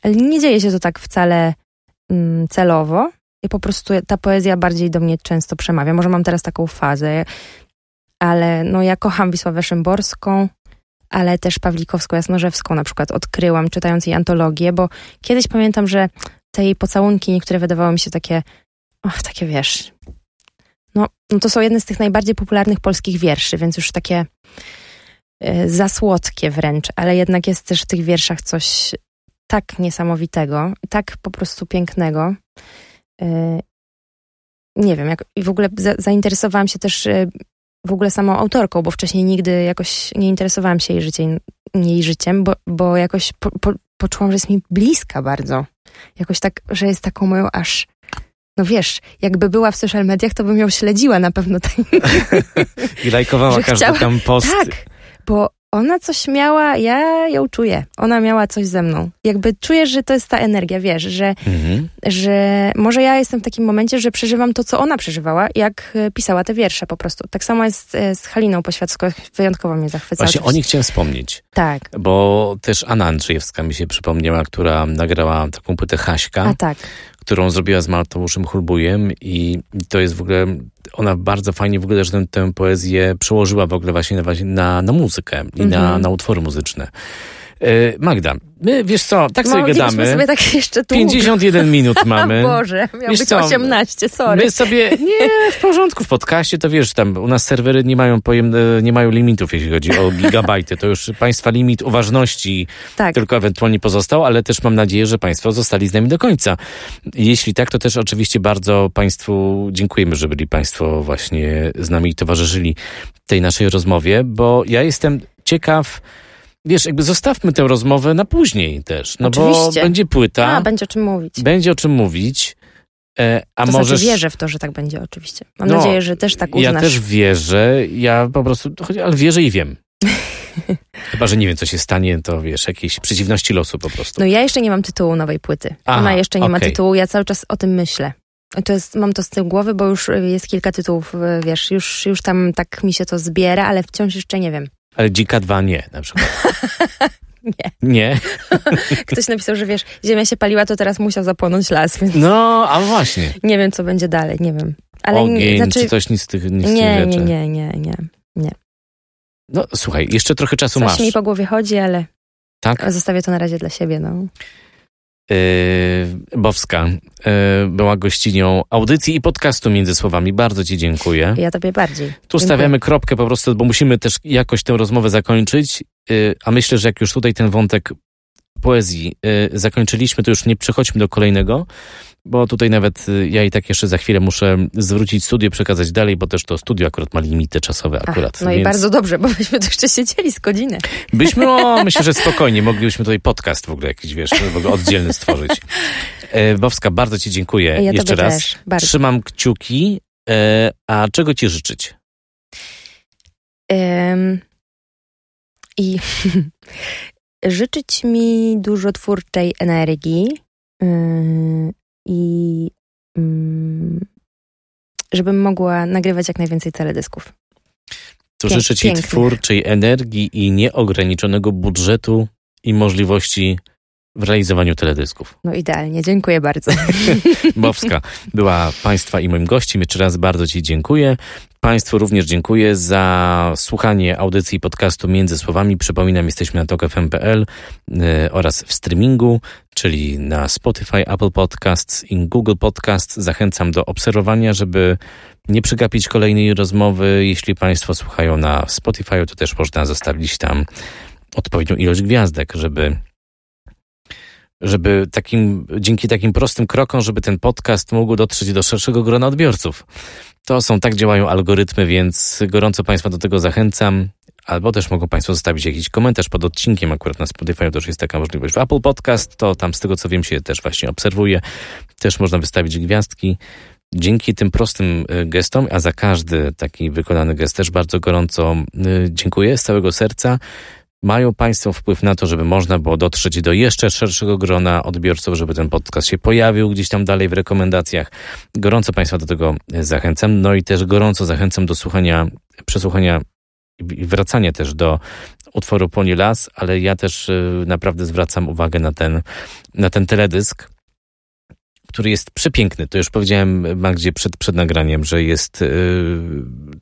Ale nie dzieje się to tak wcale mm, celowo. I po prostu ta poezja bardziej do mnie często przemawia. Może mam teraz taką fazę ale no ja kocham Wisławę Szymborską, ale też Pawlikowską Jasnorzewską na przykład odkryłam czytając jej antologię, bo kiedyś pamiętam, że te jej pocałunki niektóre wydawały mi się takie, och, takie wiesz, no, no to są jedne z tych najbardziej popularnych polskich wierszy, więc już takie y, za słodkie wręcz, ale jednak jest też w tych wierszach coś tak niesamowitego, tak po prostu pięknego. Y, nie wiem, jak, i w ogóle za, zainteresowałam się też y, w ogóle samą autorką, bo wcześniej nigdy jakoś nie interesowałam się jej życiem, jej życiem bo, bo jakoś po, po, poczułam, że jest mi bliska bardzo. Jakoś tak, że jest taką moją aż No wiesz, jakby była w social mediach, to bym ją śledziła na pewno. I lajkowała każdy chciała- tam post. tak, bo ona coś miała, ja ją czuję. Ona miała coś ze mną. Jakby czujesz, że to jest ta energia, wiesz, że, Mhm. że może ja jestem w takim momencie, że przeżywam to, co ona przeżywała, jak e, pisała te wiersze po prostu. Tak samo jest e, z Haliną Poświatsko, wyjątkowo mnie zachwycała. Właśnie o nich chciałem wspomnieć, Tak, bo też Anna Andrzejewska mi się przypomniała, która nagrała taką płytę Haśka, a tak. Którą zrobiła z Mateuszem Hulbujem i to jest w ogóle, ona bardzo fajnie w ogóle też tę, tę poezję przełożyła w ogóle właśnie na, na, na muzykę i na, Mhm. na utwory muzyczne. E, Magda, my wiesz co, tak sobie Moglibyśmy gadamy. sobie tak jeszcze tu... 51 minut mamy. Boże, miał Wiesz być co, 18, sorry. My sobie, nie, w porządku, w podcaście to wiesz, tam u nas serwery nie mają, pojemne, nie mają limitów, jeśli chodzi o gigabajty. To już Państwa limit uważności Tak, tylko ewentualnie pozostał, ale też mam nadzieję, że Państwo zostali z nami do końca. Jeśli tak, to też oczywiście bardzo Państwu dziękujemy, że byli Państwo właśnie z nami i towarzyszyli tej naszej rozmowie, bo ja jestem ciekaw, wiesz, jakby zostawmy tę rozmowę na później też, no bo Oczywiście. będzie płyta, a, będzie o czym mówić. będzie o czym mówić, e, a to możesz... znaczy wierzę w to, że tak będzie oczywiście. Mam No, nadzieję, że też tak Ja uznasz. też wierzę, ja po prostu, ale wierzę i wiem. Chyba, że nie wiem, co się stanie, to wiesz, jakieś przeciwności losu po prostu. No ja jeszcze nie mam tytułu nowej płyty. Aha, Ona jeszcze nie ma okej. tytułu, ja cały czas o tym myślę. To jest, mam to z tyłu głowy, bo już jest kilka tytułów, wiesz, już, już tam tak mi się to zbiera, ale wciąż jeszcze nie wiem. Ale Dzika 2 nie, na przykład. Nie. Nie? Ktoś napisał, że wiesz, ziemia się paliła, to teraz musiał zapłonąć las, więc No, a właśnie. nie wiem, co będzie dalej, nie wiem. Ale Ogień, nie, znaczy, czy coś nic z tych, nic tych nie, rzeczy. nie, nie, nie, nie. No, słuchaj, jeszcze trochę czasu Coś masz. mi po głowie chodzi, ale Tak? zostawię to na razie dla siebie, no. Yy, Bowska yy, była gościnią audycji i podcastu Między Słowami. Bardzo Ci dziękuję. Ja tobie bardziej. Tu Dziękuję. stawiamy kropkę po prostu, bo musimy też jakoś tę rozmowę zakończyć, yy, a myślę, że jak już tutaj ten wątek poezji zakończyliśmy, to już nie przechodźmy do kolejnego, bo tutaj nawet yy, ja i tak jeszcze za chwilę muszę zwrócić studio, przekazać dalej, bo też to studio akurat ma limity czasowe Ach, akurat. no i więc bardzo dobrze, bo byśmy tu jeszcze siedzieli z godzinę. Byśmy, o, myślę, że spokojnie, moglibyśmy tutaj podcast w ogóle jakiś, wiesz, w ogóle oddzielny stworzyć. E, Bowska, bardzo Ci dziękuję Ja jeszcze raz. też, bardzo. Trzymam kciuki, e, a czego Ci życzyć? Ym, I życzyć mi dużo twórczej energii yy, i yy, żebym mogła nagrywać jak najwięcej teledysków. To życzę Ci pięknych. twórczej energii i nieograniczonego budżetu i możliwości w realizowaniu teledysków. No idealnie, dziękuję bardzo. Bowska była Państwa i moim gościem. Jeszcze raz bardzo Ci dziękuję. Państwu również dziękuję za słuchanie audycji podcastu Między Słowami. Przypominam, jesteśmy na tokfm.pl y, oraz w streamingu, czyli na Spotify, Apple Podcasts i Google Podcasts. Zachęcam do obserwowania, żeby nie przegapić kolejnej rozmowy. Jeśli Państwo słuchają na Spotify, to też można zostawić tam odpowiednią ilość gwiazdek, żeby żeby takim, dzięki takim prostym krokom, żeby ten podcast mógł dotrzeć do szerszego grona odbiorców. To są, tak działają algorytmy, więc gorąco Państwa do tego zachęcam. Albo też mogą Państwo zostawić jakiś komentarz pod odcinkiem, akurat na Spotify też jest taka możliwość. W Apple Podcast to tam z tego co wiem się też właśnie obserwuje. Też można wystawić gwiazdki. Dzięki tym prostym y, gestom, a za każdy taki wykonany gest też bardzo gorąco y, dziękuję z całego serca mają Państwo wpływ na to, żeby można było dotrzeć do jeszcze szerszego grona odbiorców, żeby ten podcast się pojawił gdzieś tam dalej w rekomendacjach. Gorąco Państwa do tego zachęcam. No i też gorąco zachęcam do słuchania, przesłuchania i wracania też do utworu Płonie Las, ale ja też y, naprawdę zwracam uwagę na ten, na ten teledysk, który jest przepiękny. To już powiedziałem Magdzie przed, przed nagraniem, że jest yy,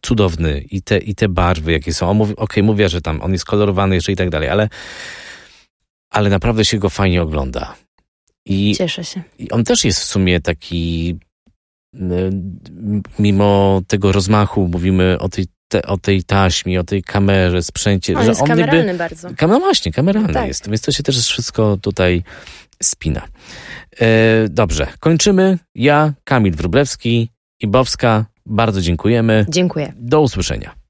cudowny i te, i te barwy, jakie są. Mówi, okej, mówię, że tam on jest kolorowany jeszcze i tak dalej, ale, ale naprawdę się go fajnie ogląda. I, Cieszę się. I on też jest w sumie taki, y, mimo tego rozmachu, mówimy o tej, te, o tej taśmie, o tej kamerze, sprzęcie, On że jest on kameralny jakby, bardzo. Kam- właśnie, kameralny Tak. jest, więc to się też wszystko tutaj spina. E, dobrze, kończymy. Ja, Kamil Wróblewski i Bowska, bardzo dziękujemy. Dziękuję. Do usłyszenia.